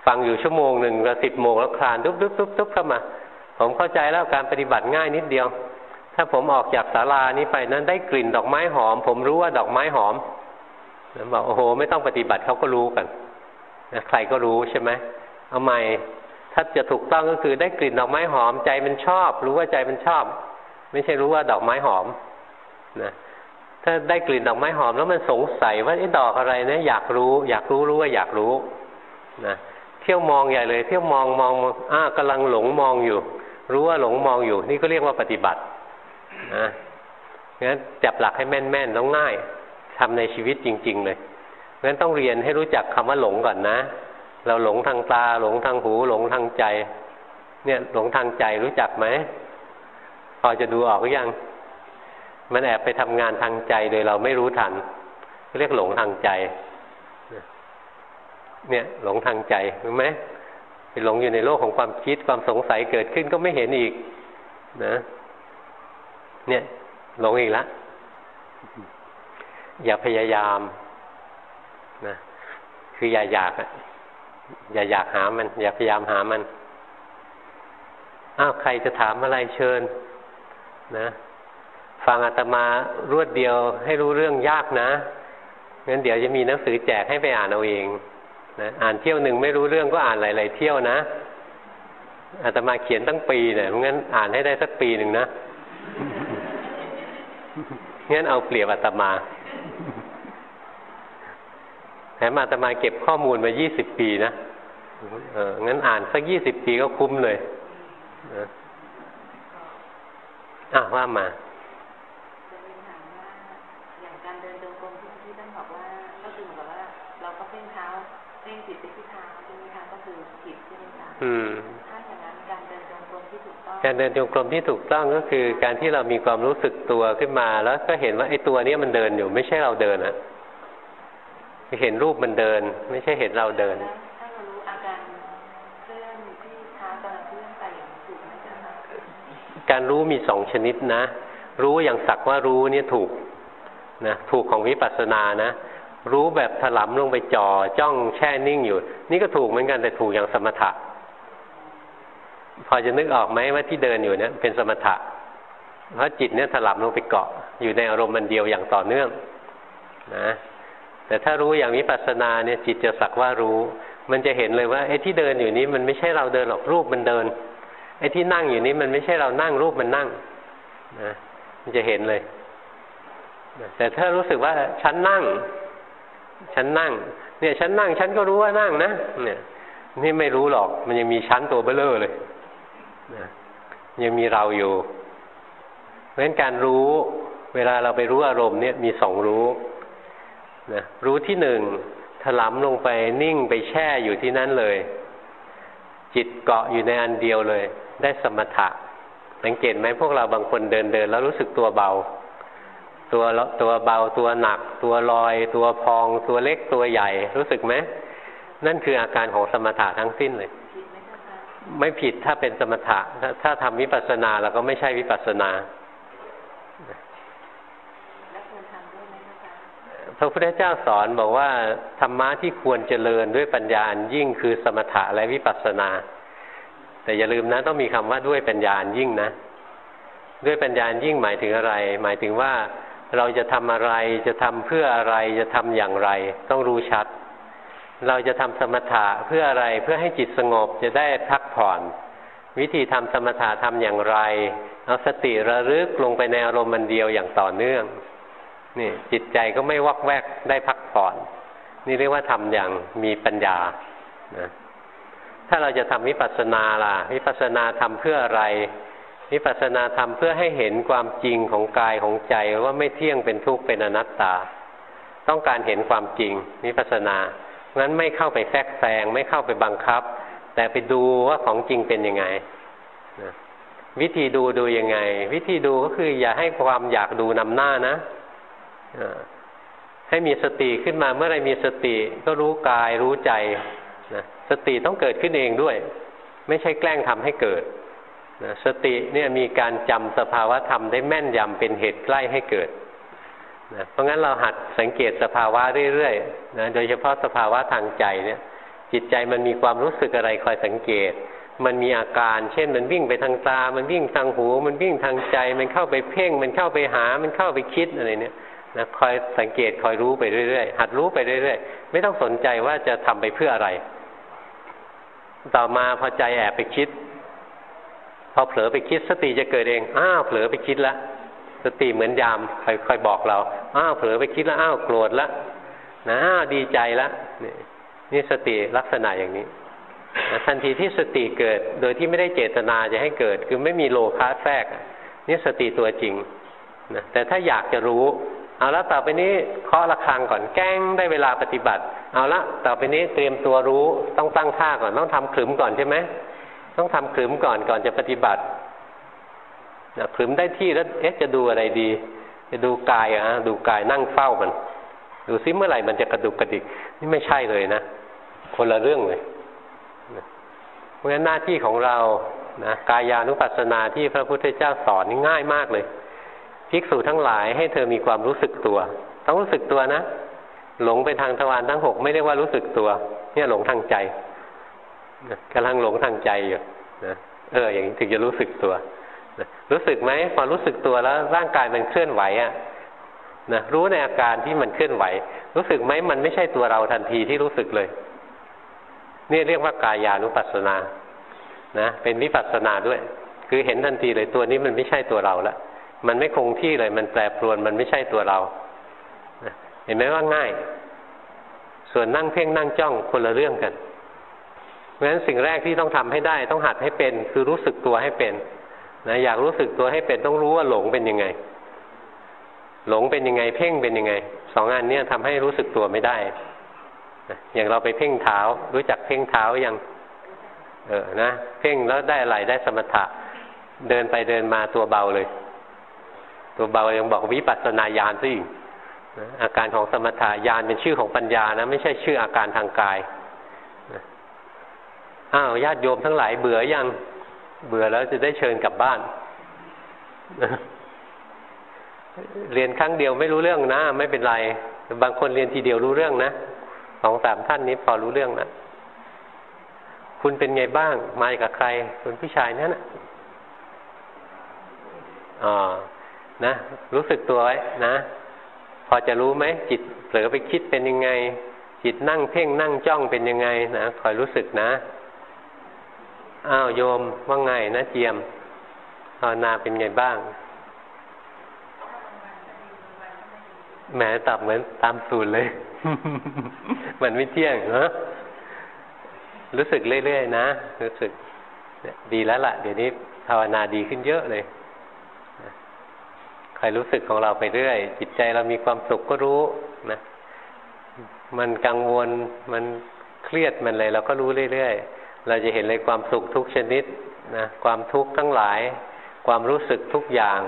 ฟังอยู่ชั่วโมงหนึ่งแล้วสิบโมงแล้วคลานทุบทุบทุบทุบเข้ามา ผมเข้าใจแล้วการปฏิบัติง่ายนิดเดียว ถ้าผมออกจากศาลานี้ไปนั้นได้กลิ่นดอกไม้หอม ผมรู้ว่าดอกไม้หอมบอกโอ้โห ไม่ต้องปฏิบัติเขาก็รู้กันใครก็รู้ใช่ไหมเอาใหม่ ถ้าจะถูกต้องก็คือได้กลิ่นดอกไม้หอมใจมันชอบ รู้ว่าใจมันชอบ ไม่ใช่รู้ว่าดอกไม้หอมนะถ้าได้กลิ่นดอกไม้หอมแล้วมันสงสัยว่าไอ้ดอกอะไรนะอยากรู้ อยากรู้รู้ว่าอยากรู้นะเที่ยวมองใหญ่เลย เที่ยวมองมองอ้ากำลังหลงมองอยู่ รู้ว่าหลงมองอยู่ นี่ก็เรียกว่าปฏิบัตินะงั้นจับหลักให้แม่นแม่นต้องง่ายทำในชีวิตจริง ๆ เลยงั้นต้องเรียนให้รู้จักคำว่าหลงก่อนนะ เราหลงทางตา หลงทางหู หลงทางใจ เนี่ยหลงทางใจรู้จักไหมพอจะดูออกหรือยัง มันแอบไปทำงานทางใจโดยเราไม่รู้ทัน เรียกหลงทางใจ เนี่ย หลงทางใจรู้ไหมไปหลงอยู่ในโลกของความคิดความสงสัยเกิดขึ้นก็ไม่เห็นอีก นะ เนี่ย หลงอีกแล้วอย่าพยายามนะคืออย่าอยากอะ อย่าอยากหามัน อย่าพยายามหามันอ้าวใครจะถามอะไรเชิญ นะฟังอาตมารวดเดียวให้รู้เรื่องยากนะงั้นเดี๋ยวจะมีหนังสือแจกให้ไปอ่านเอาเองนะอ่านเที่ยวหนึ่งไม่รู้เรื่องก็อ่านหลาย ๆ เที่ยวนะอาตมาเขียนตั้งปีเนี่ยงั้นอ่านให้ได้สักปีหนึ่งนะงั้นเอาเปรียบอาตมา แถมอาตมาเก็บข้อมูลมายี่สิบปีนะเอองั้นอ่านสักยี่สิบปีก็คุ้มเลยอะว่ามาการเดินจงกรมที่ถูกต้องก็คือ การที่เรามีความรู้สึกตัวขึ้นมา แล้วก็เห็นว่าไอ้ตัวนี้มันเดินอยู่ไม่ใช่เราเดินอะ เห็นรูปมันเดิน ไม่ใช่เห็นเราเดินการรู้มีสองชนิดนะ รู้อย่างสักว่ารู้เนี่ยถูกนะถูกของวิปัสสนานะ รู้แบบถลำลงไปจ่อจ้องแช่นิ่งอยู่ นี่ก็ถูกเหมือนกันแต่ถูกอย่างสมถะ พอจะนึกออกไหมว่าที่เดินอยู่เนี่ยเป็นสมถะ เพราะจิตเนี่ยถลำลงไปเกาะอยู่ในอารมณ์มันเดียวอย่างต่อเนื่อง นะ แต่ถ้ารู้อย่างวิปัสสนาเนี่ยจิตจะสักว่ารู้ มันจะเห็นเลยว่าไอ้ที่เดินอยู่นี้มันไม่ใช่เราเดินหรอกรูปมันเดิน ไอ้ที่นั่งอยู่นี้มันไม่ใช่เรานั่งรูปมันนั่งนะมันจะเห็นเลยแต่ถ้ารู้สึกว่าฉันนั่ง ฉันนั่ง เนี่ย ฉันนั่ง ฉันก็รู้ว่านั่งนะเนี่ยนี่ไม่รู้หรอก มันยังมีชั้นตัวเบลเลอร์เลยนะยังมีเราอยู่ เพราะฉะนั้นการรู้ เวลาเราไปรู้อารมณ์เนี่ยมีสองรู้ นะรู้ที่หนึ่งถลำลงไปนิ่งไปแช่อยู่ที่นั่นเลย จิตเกาะอยู่ในอันเดียวเลย ได้สมถะสังเกตไหมพวกเราบางคนเดินเดินแล้วรู้สึกตัวเบา ตัวตัวเบาตัวหนัก ตัวลอย ตัวพอง ตัวเล็กตัวใหญ่ รู้สึกไหมนั่นคืออาการของสมถะทั้งสิ้นเลย ไม่ผิดถ้าเป็นสมถะถ้าถ้าทำวิปัสสนาเราก็ไม่ใช่วิปัสสนา พระพุทธเจ้าสอนบอกว่าธรรมะที่ควรเจริญด้วยปัญญายิ่งคือสมถะและวิปัสสนา แต่อย่าลืมนะต้องมีคำว่าด้วยปัญญายิ่งนะ ด้วยปัญญายิ่งหมายถึงอะไร หมายถึงว่าเราจะทำอะไรจะทำเพื่ออะไรจะทำอย่างไร ต้องรู้ชัด เราจะทำสมถะเพื่ออะไรเพื่อให้จิตสงบจะได้พักผ่อน วิธีทำสมถะทำอย่างไร เอาสติระลึกลงไปในอารมณ์มันเดียวอย่างต่อเนื่อง นี่จิตใจก็ไม่วักแวกได้พักผ่อน นี่เรียกว่าทำอย่างมีปัญญานะถ้าเราจะทำวิปัสสนาล่ะวิปัสสนาทำเพื่ออะไรวิปัสสนาทำเพื่อให้เห็นความจริงของกายของใจว่าไม่เที่ยงเป็นทุกข์เป็นอนัตตา ต้องการเห็นความจริงวิปัสสนางั้นไม่เข้าไปแทรกแซงไม่เข้าไปบังคับ แต่ไปดูว่าของจริงเป็นยังไงวิธีดูดูยังไง วิธีดูก็คืออย่าให้ความอยากดูนำหน้านะ ให้มีสติขึ้นมาเมื่อไรมีสติก็รู้กายรู้ใจนะสติต้องเกิดขึ้นเองด้วย ไม่ใช่แกล้งทำให้เกิดนะสติเนี่ยมีการจำสภาวะธรรมได้แม่นยำเป็นเหตุใกล้ให้เกิดนะเพราะงั้นเราหัดสังเกตสภาวะเรื่อยๆนะโดยเฉพาะสภาวะทางใจเนี่ย จิตใจมันมีความรู้สึกอะไรคอยสังเกต มันมีอาการ เช่น มันวิ่งไปทางตา มันวิ่งทางหู มันวิ่งทางใจ มันเข้าไปเพ่ง มันเข้าไปหา มันเข้าไปคิดอะไรเนี่ย นะคอยสังเกตคอยรู้ไปเรื่อยๆหัดรู้ไปเรื่อยๆไม่ต้องสนใจว่าจะทำไปเพื่ออะไร ต่อมาพอใจแอบไปคิด พอเผลอไปคิดสติจะเกิดเองอ้าวเผลอไปคิดละสติเหมือนยามคอยคอยบอกเราอ้าวเผลอไปคิดแล้วอ้าวโกรธละนะอ้าวดีใจละนี่นี่สติลักษณะอย่างนี้ทันทีที่สติเกิด โดยที่ไม่ได้เจตนาจะให้เกิด คือไม่มีโลภะแทรกนี่สติตัวจริงนะแต่ถ้าอยากจะรู้ เอาละต่อไปนี้เคาะระฆังก่อนแก้งได้เวลาปฏิบัติ เอาละต่อไปนี้เตรียมตัวรู้ต้องตั้งท่าก่อนต้องทำขลุ่มก่อนใช่ไหมต้องทำขลุ่มก่อนก่อนจะปฏิบัติขลุ่มได้ที่แล้วเอ๊ะจะดูอะไรดี จะดูกายอะดูกายนั่งเฝ้ามันดูซิเมื่อไหร่มันจะกระดุกกระดิกนี่ไม่ใช่เลยนะคนละเรื่องเลยเพราะฉะนั้นหน้าที่ของเรานะกายานุปัสสนาที่พระพุทธเจ้าสอนนี่ง่ายมากเลย ภิกษุทั้งหลายให้เธอมีความรู้สึกตัว ต้องรู้สึกตัวนะ หลงไปทางทวารทั้งหกไม่ได้ว่ารู้สึกตัว เนี่ยหลงทางใจกำลังหลงทางใจอยู่นะเออ อย่างนี้ถึงจะรู้สึกตัวนะรู้สึกไหมพอรู้สึกตัวแล้ว ร่างกายมันเคลื่อนไหวอะนะรู้ในอาการที่มันเคลื่อนไหว รู้สึกไหมมันไม่ใช่ตัวเราทันทีที่รู้สึกเลยนี่เรียกว่ากายานุปัสสนา นะ เป็นวิปัสสนาด้วย คือเห็นทันทีเลยตัวนี้มันไม่ใช่ตัวเราแล้ว มันไม่คงที่เลย มันแปรปรวนมันไม่ใช่ตัวเราเห็นไหมว่าง่าย ส่วนนั่งเพ่งนั่งจ้องคนละเรื่องกันเพราะฉะนั้นสิ่งแรกที่ต้องทำให้ได้ ต้องหัดให้เป็น คือรู้สึกตัวให้เป็นนะอยากรู้สึกตัวให้เป็นต้องรู้ว่าหลงเป็นยังไง หลงเป็นยังไง เพ่งเป็นยังไงสองอันนี้ทำให้รู้สึกตัวไม่ได้อย่างเราไปเพ่งเท้า รู้จักเพ่งเท้ายังเออนะ เพ่งแล้วได้อะไรได้สมถะ เดินไปเดินมาตัวเบาเลย ตัวเบายังบอกวิปัสสนาญาณซิอาการของสมถะญาณเป็นชื่อของปัญญานะ ไม่ใช่ชื่ออาการทางกายอ้าวญาติโยมทั้งหลายเบื่อยังเบื่อแล้วจะได้เชิญกลับบ้านเรียนครั้งเดียวไม่รู้เรื่องนะ ไม่เป็นไร บางคนเรียนทีเดียวรู้เรื่องนะสองสามท่านนี้พอรู้เรื่องนะคุณเป็นไงบ้าง มากับใครคุณผู้ชายนั่นนะอ๋อ นะรู้สึกตัวไว้นะ พอจะรู้ไหมจิตเผลอไปคิดเป็นยังไง จิตนั่งเพ่งนั่งจ้องเป็นยังไงนะคอยรู้สึกนะอ้าวโยมว่าไงนะเจียมภาวนาเป็นไงบ้างแหมตอบเหมือนตามสูตรเลย มันไม่เที่ยงเนาะรู้สึกเรื่อยๆนะ รู้สึก ดีแล้วละ่ะ เดี๋ยวนี้ภาวนาดีขึ้นเยอะเลย คอยรู้สึกของเราไปเรื่อย จิตใจเรามีความสุขก็รู้นะมันกังวลมันเครียดมันอะไรเราก็รู้เรื่อยๆ เราจะเห็นเลยความสุขทุกชนิดนะความทุกข์ทั้งหลาย ความรู้สึกทุกอย่าง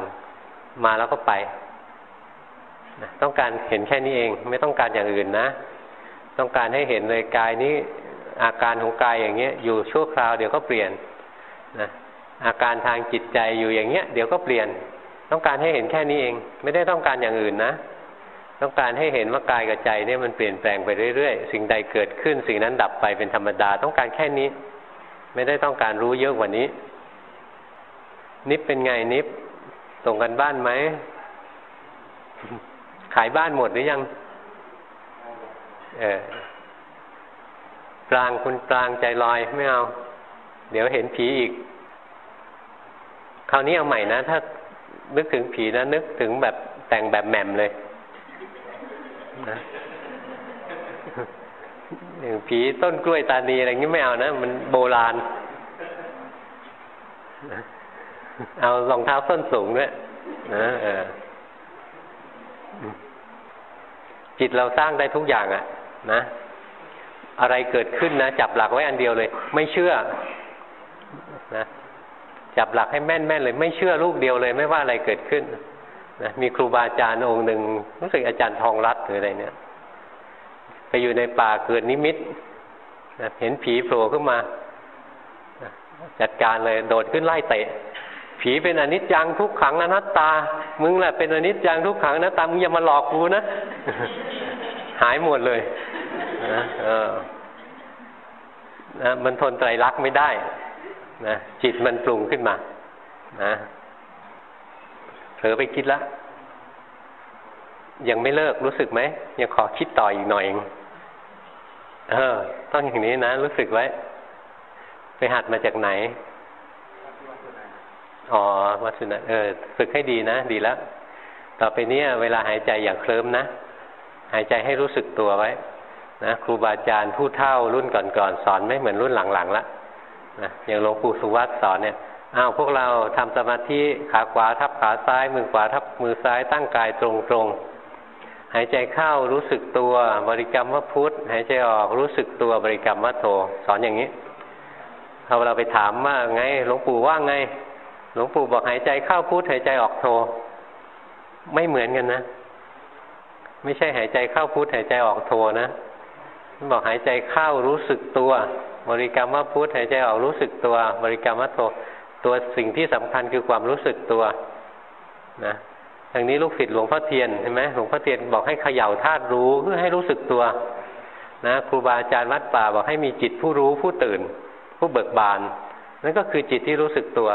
มาแล้วก็ไปนะต้องการเห็นแค่นี้เอง ไม่ต้องการอย่างอื่นนะ ต้องการให้เห็นเลยกายนี้อาการของกายอย่างเงี้ย อยู่ชั่วคราวเดี๋ยวก็เปลี่ยนนะอาการทางจิตใจอยู่อย่างเงี้ย เดี๋ยวก็เปลี่ยน ต้องการให้เห็นแค่นี้เอง ไม่ได้ต้องการอย่างอื่นนะ ต้องการให้เห็นว่ากายกับใจเนี่ยมันเปลี่ยนแปลงไปเรื่อยๆ สิ่งใดเกิดขึ้น สิ่งนั้นดับไปเป็นธรรมดา ต้องการแค่นี้ ไม่ได้ต้องการรู้เยอะกว่านี้ นิบเป็นไงนิบส่งกันบ้านไหม ขายบ้านหมดหรือยัง เออปรางคุณปรางใจลอยไม่เอา เดี๋ยวเห็นผีอีก คราวนี้เอาใหม่นะ ถ้า นึกถึงผีนะนึกถึงแบบแต่งแบบแหม่มเลยนะอย่างผีต้นกล้วยตานีอะไรงี้ไม่เอานะ มันโบราณ เอารองเท้าส้นสูงด้วยนะเออจิตเราสร้างได้ทุกอย่างอะนะ อะไรเกิดขึ้นนะ จับหลักไว้อันเดียวเลย ไม่เชื่อนะ จับหลักให้แม่นแม่นเลย ไม่เชื่อลูกเดียวเลยไม่ว่าอะไรเกิดขึ้นนะมีครูบาอาจารย์องค์หนึ่งรู้สึกอาจารย์ทองรัตหรืออะไรเนี่ย ไปอยู่ในป่าเกิดนิมิตนะเห็นผีโผล่ขึ้นมาจัดการเลยโดดขึ้นไล่เตะ ผีเป็นอนิจจังทุกขังอนัตตา มึงแหละเป็นอนิจจังทุกขังอนัตตามึงอย่ามาหลอกกูนะหายหมดเลยนะเออนะมันทนไตรลักษณ์ไม่ได้ นะจิตมันปรุงขึ้นมา นะเผลอไปคิดล้วยังไม่เลิกรู้สึกไหมยังขอคิดต่ออีกหน่อยเองเออ ต้องอย่างนี้นะรู้สึกไว้ ไปหัดมาจากไหนอ๋อวัฒนะเออฝึกให้ดีนะ ดีแล้ว ต่อไปนี้เวลาหายใจอย่าเคลิ้มนะ หายใจให้รู้สึกตัวไว้ นะครูบาอาจารย์ผู้เท่ารุ่นก่อนๆสอนไม่เหมือนรุ่นหลังๆละ นะอย่างหลวงปู่สุวัตสอนเนี่ยอ้าวพวกเราทำสมาธิขาขวาทับขาซ้าย มือขวาทับมือซ้ายตั้งกายตรงๆ หายใจเข้ารู้สึกตัวบริกรรมว่าพุทธหายใจออกรู้สึกตัวบริกรรมว่าโทสอนอย่างนี้พอเราไปถามว่าไงหลวงปู่ว่าไง หลวงปู่บอกหายใจเข้าพุทธหายใจออกโทไม่เหมือนกันนะ ไม่ใช่หายใจเข้าพุทธหายใจออกโทนะบอกหายใจเข้ารู้สึกตัว บริกรรมว่าพุทหายใจออกรู้สึกตัว บริกรรมว่าโทตัวสิ่งที่สำคัญคือความรู้สึกตัวนะทางนี้ลูกศิษย์หลวงพ่อเทียนใช่ไหมหลวงพ่อเทียนบอกให้เขย่าธาตุรู้เพื่อให้รู้สึกตัวนะครูบาอาจารย์วัดป่าบอกให้มีจิตผู้รู้ผู้ตื่น ผู้เบิกบานนั่นก็คือจิตที่รู้สึกตัว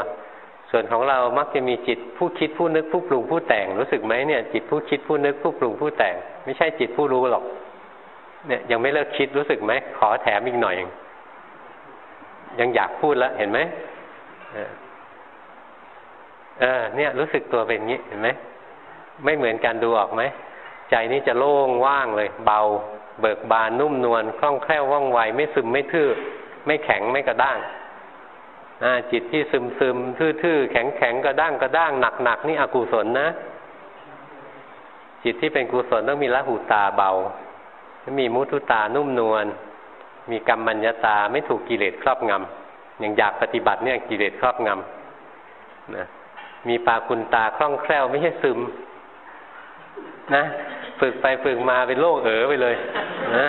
ส่วนของเรามักจะมีจิตผู้คิดผู้นึกผู้ปรุงผู้แต่งรู้สึกไหมเนี่ย จิตผู้คิดผู้นึกผู้ปรุงผู้แต่ง ไม่ใช่จิตผู้รู้หรอก เนี่ยยังไม่เลิกคิดรู้สึกไหมขอแถมอีกหน่อย ยังอยากพูดแล้วเห็นไหมเออ เนี่ย รู้สึกตัวเป็นงี้เห็นไหมไม่เหมือนกันดูออกไหมใจนี่จะโล่งว่างเลย เบา เบิกบานนุ่มนวลคล่องแคล่วว่องไว ไม่ซึมไม่ทื่อ ไม่แข็งไม่กระด้างจิตที่ซึมซึมทื่อๆแข็งแข็งกระด้างกระด้างหนักหนักนี่อกุศลนะ จิตที่เป็นกุศลต้องมีละหูตาเบา มีมุทุตานุ่มนวล มีกรรมมัญญาตาไม่ถูกกิเลสครอบงำอย่างอยากปฏิบัติเนี่ยกิเลสครอบงำนะมีปาคุณตาคล่องแคล่วไม่ใช่ซึม นะ ฝึกไปฝึกมาเป็นโลกเอ๋อไปเลยนะ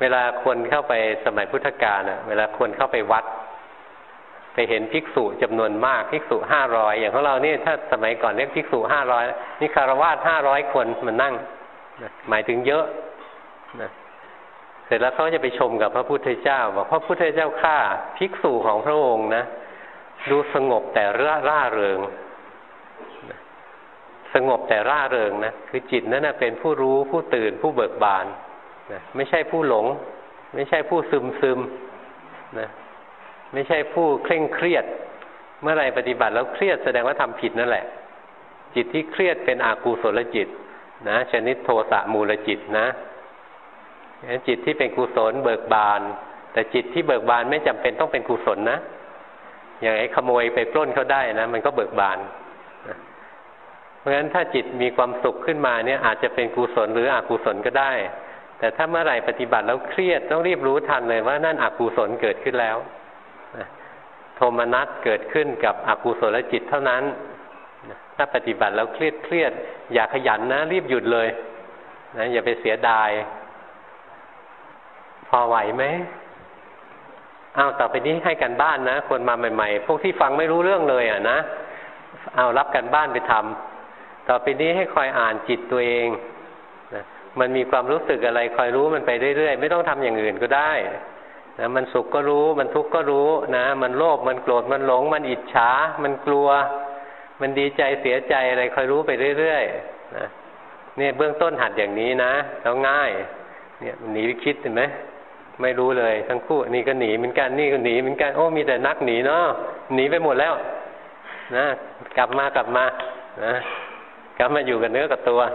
เวลาคนเข้าไปสมัยพุทธกาลอะเวลาคนเข้าไปวัด ไปเห็นภิกษุจำนวนมากภิกษุห้าร้อยอย่างของเรานี่ถ้าสมัยก่อนเรียกภิกษุห้าร้อยนี่คารวาสห้าร้อยคนมันนั่ง นะหมายถึงเยอะนะเสร็จแล้วเขาจะไปชมกับพระพุทธเจ้าบอกพระพุทธเจ้าข้าภิกษุของพระองค์นะ ดูสงบแต่ร่าร่าเริงสสงบแต่ร่าเริงนะคือจิตนั้นนะเป็นผู้รู้ผู้ตื่นผู้เบิกบานนะไม่ใช่ผู้หลง ไม่ใช่ผู้ซึมซึมนะไม่ใช่ผู้เคร่งเครียด เมื่อไรปฏิบัติแล้วเครียดแสดงว่าทำผิดนั่นแหละ จิตที่เครียดเป็นอากูศลจิต นะชนิดโทสะมูลจิตนะจิตที่เป็นกุศลเบิกบาน แต่จิตที่เบิกบานไม่จำเป็นต้องเป็นกุศลนะ อย่างไอ้ขโมยไปปล้นเขาได้นะ มันก็เบิกบาน เพราะฉะนั้นถ้าจิตมีความสุขขึ้นมาเนี่ยอาจจะเป็นกุศลหรืออกุศลก็ได้ แต่ถ้าเมื่อไหร่ปฏิบัติแล้วเครียดต้องรีบรู้ทันเลยว่านั่นอกุศลเกิดขึ้นแล้วโทมนัสเกิดขึ้นกับอกุศลจิตเท่านั้น ถ้าปฏิบัติแล้วเครียดเครียดอย่าขยันนะ รีบหยุดเลยนะอย่าไปเสียดาย พอไหวไหมอ้าวต่อไปนี้ให้กันบ้านนะ คนมาใหม่ ๆ พวกที่ฟังไม่รู้เรื่องเลยอะนะเอารับกันบ้านไปทำต่อไปนี้ให้คอยอ่านจิตตัวเองนะมันมีความรู้สึกอะไร คอยรู้มันไปเรื่อยๆ ไม่ต้องทำอย่างอื่นก็ได้นะมันสุขก็รู้ มันทุกข์ก็รู้นะ มันโลภมันโกรธมันหลง มันอิจฉา มันกลัว มันดีใจเสียใจอะไรคอยรู้ไปเรื่อยๆนะเนี่ยเบื้องต้นหัดอย่างนี้นะแล้วง่าย เนี่ยมันหนีคิดเห็นไหมไม่รู้เลย ทั้งคู่นี่ก็หนีเหมือนกันนี่ก็หนีเหมือนกันโอ้มีแต่นักหนีเนาะหนีไปหมดแล้ว นะ กลับมากลับมานะกลับมาอยู่กับเนื้อกับตัว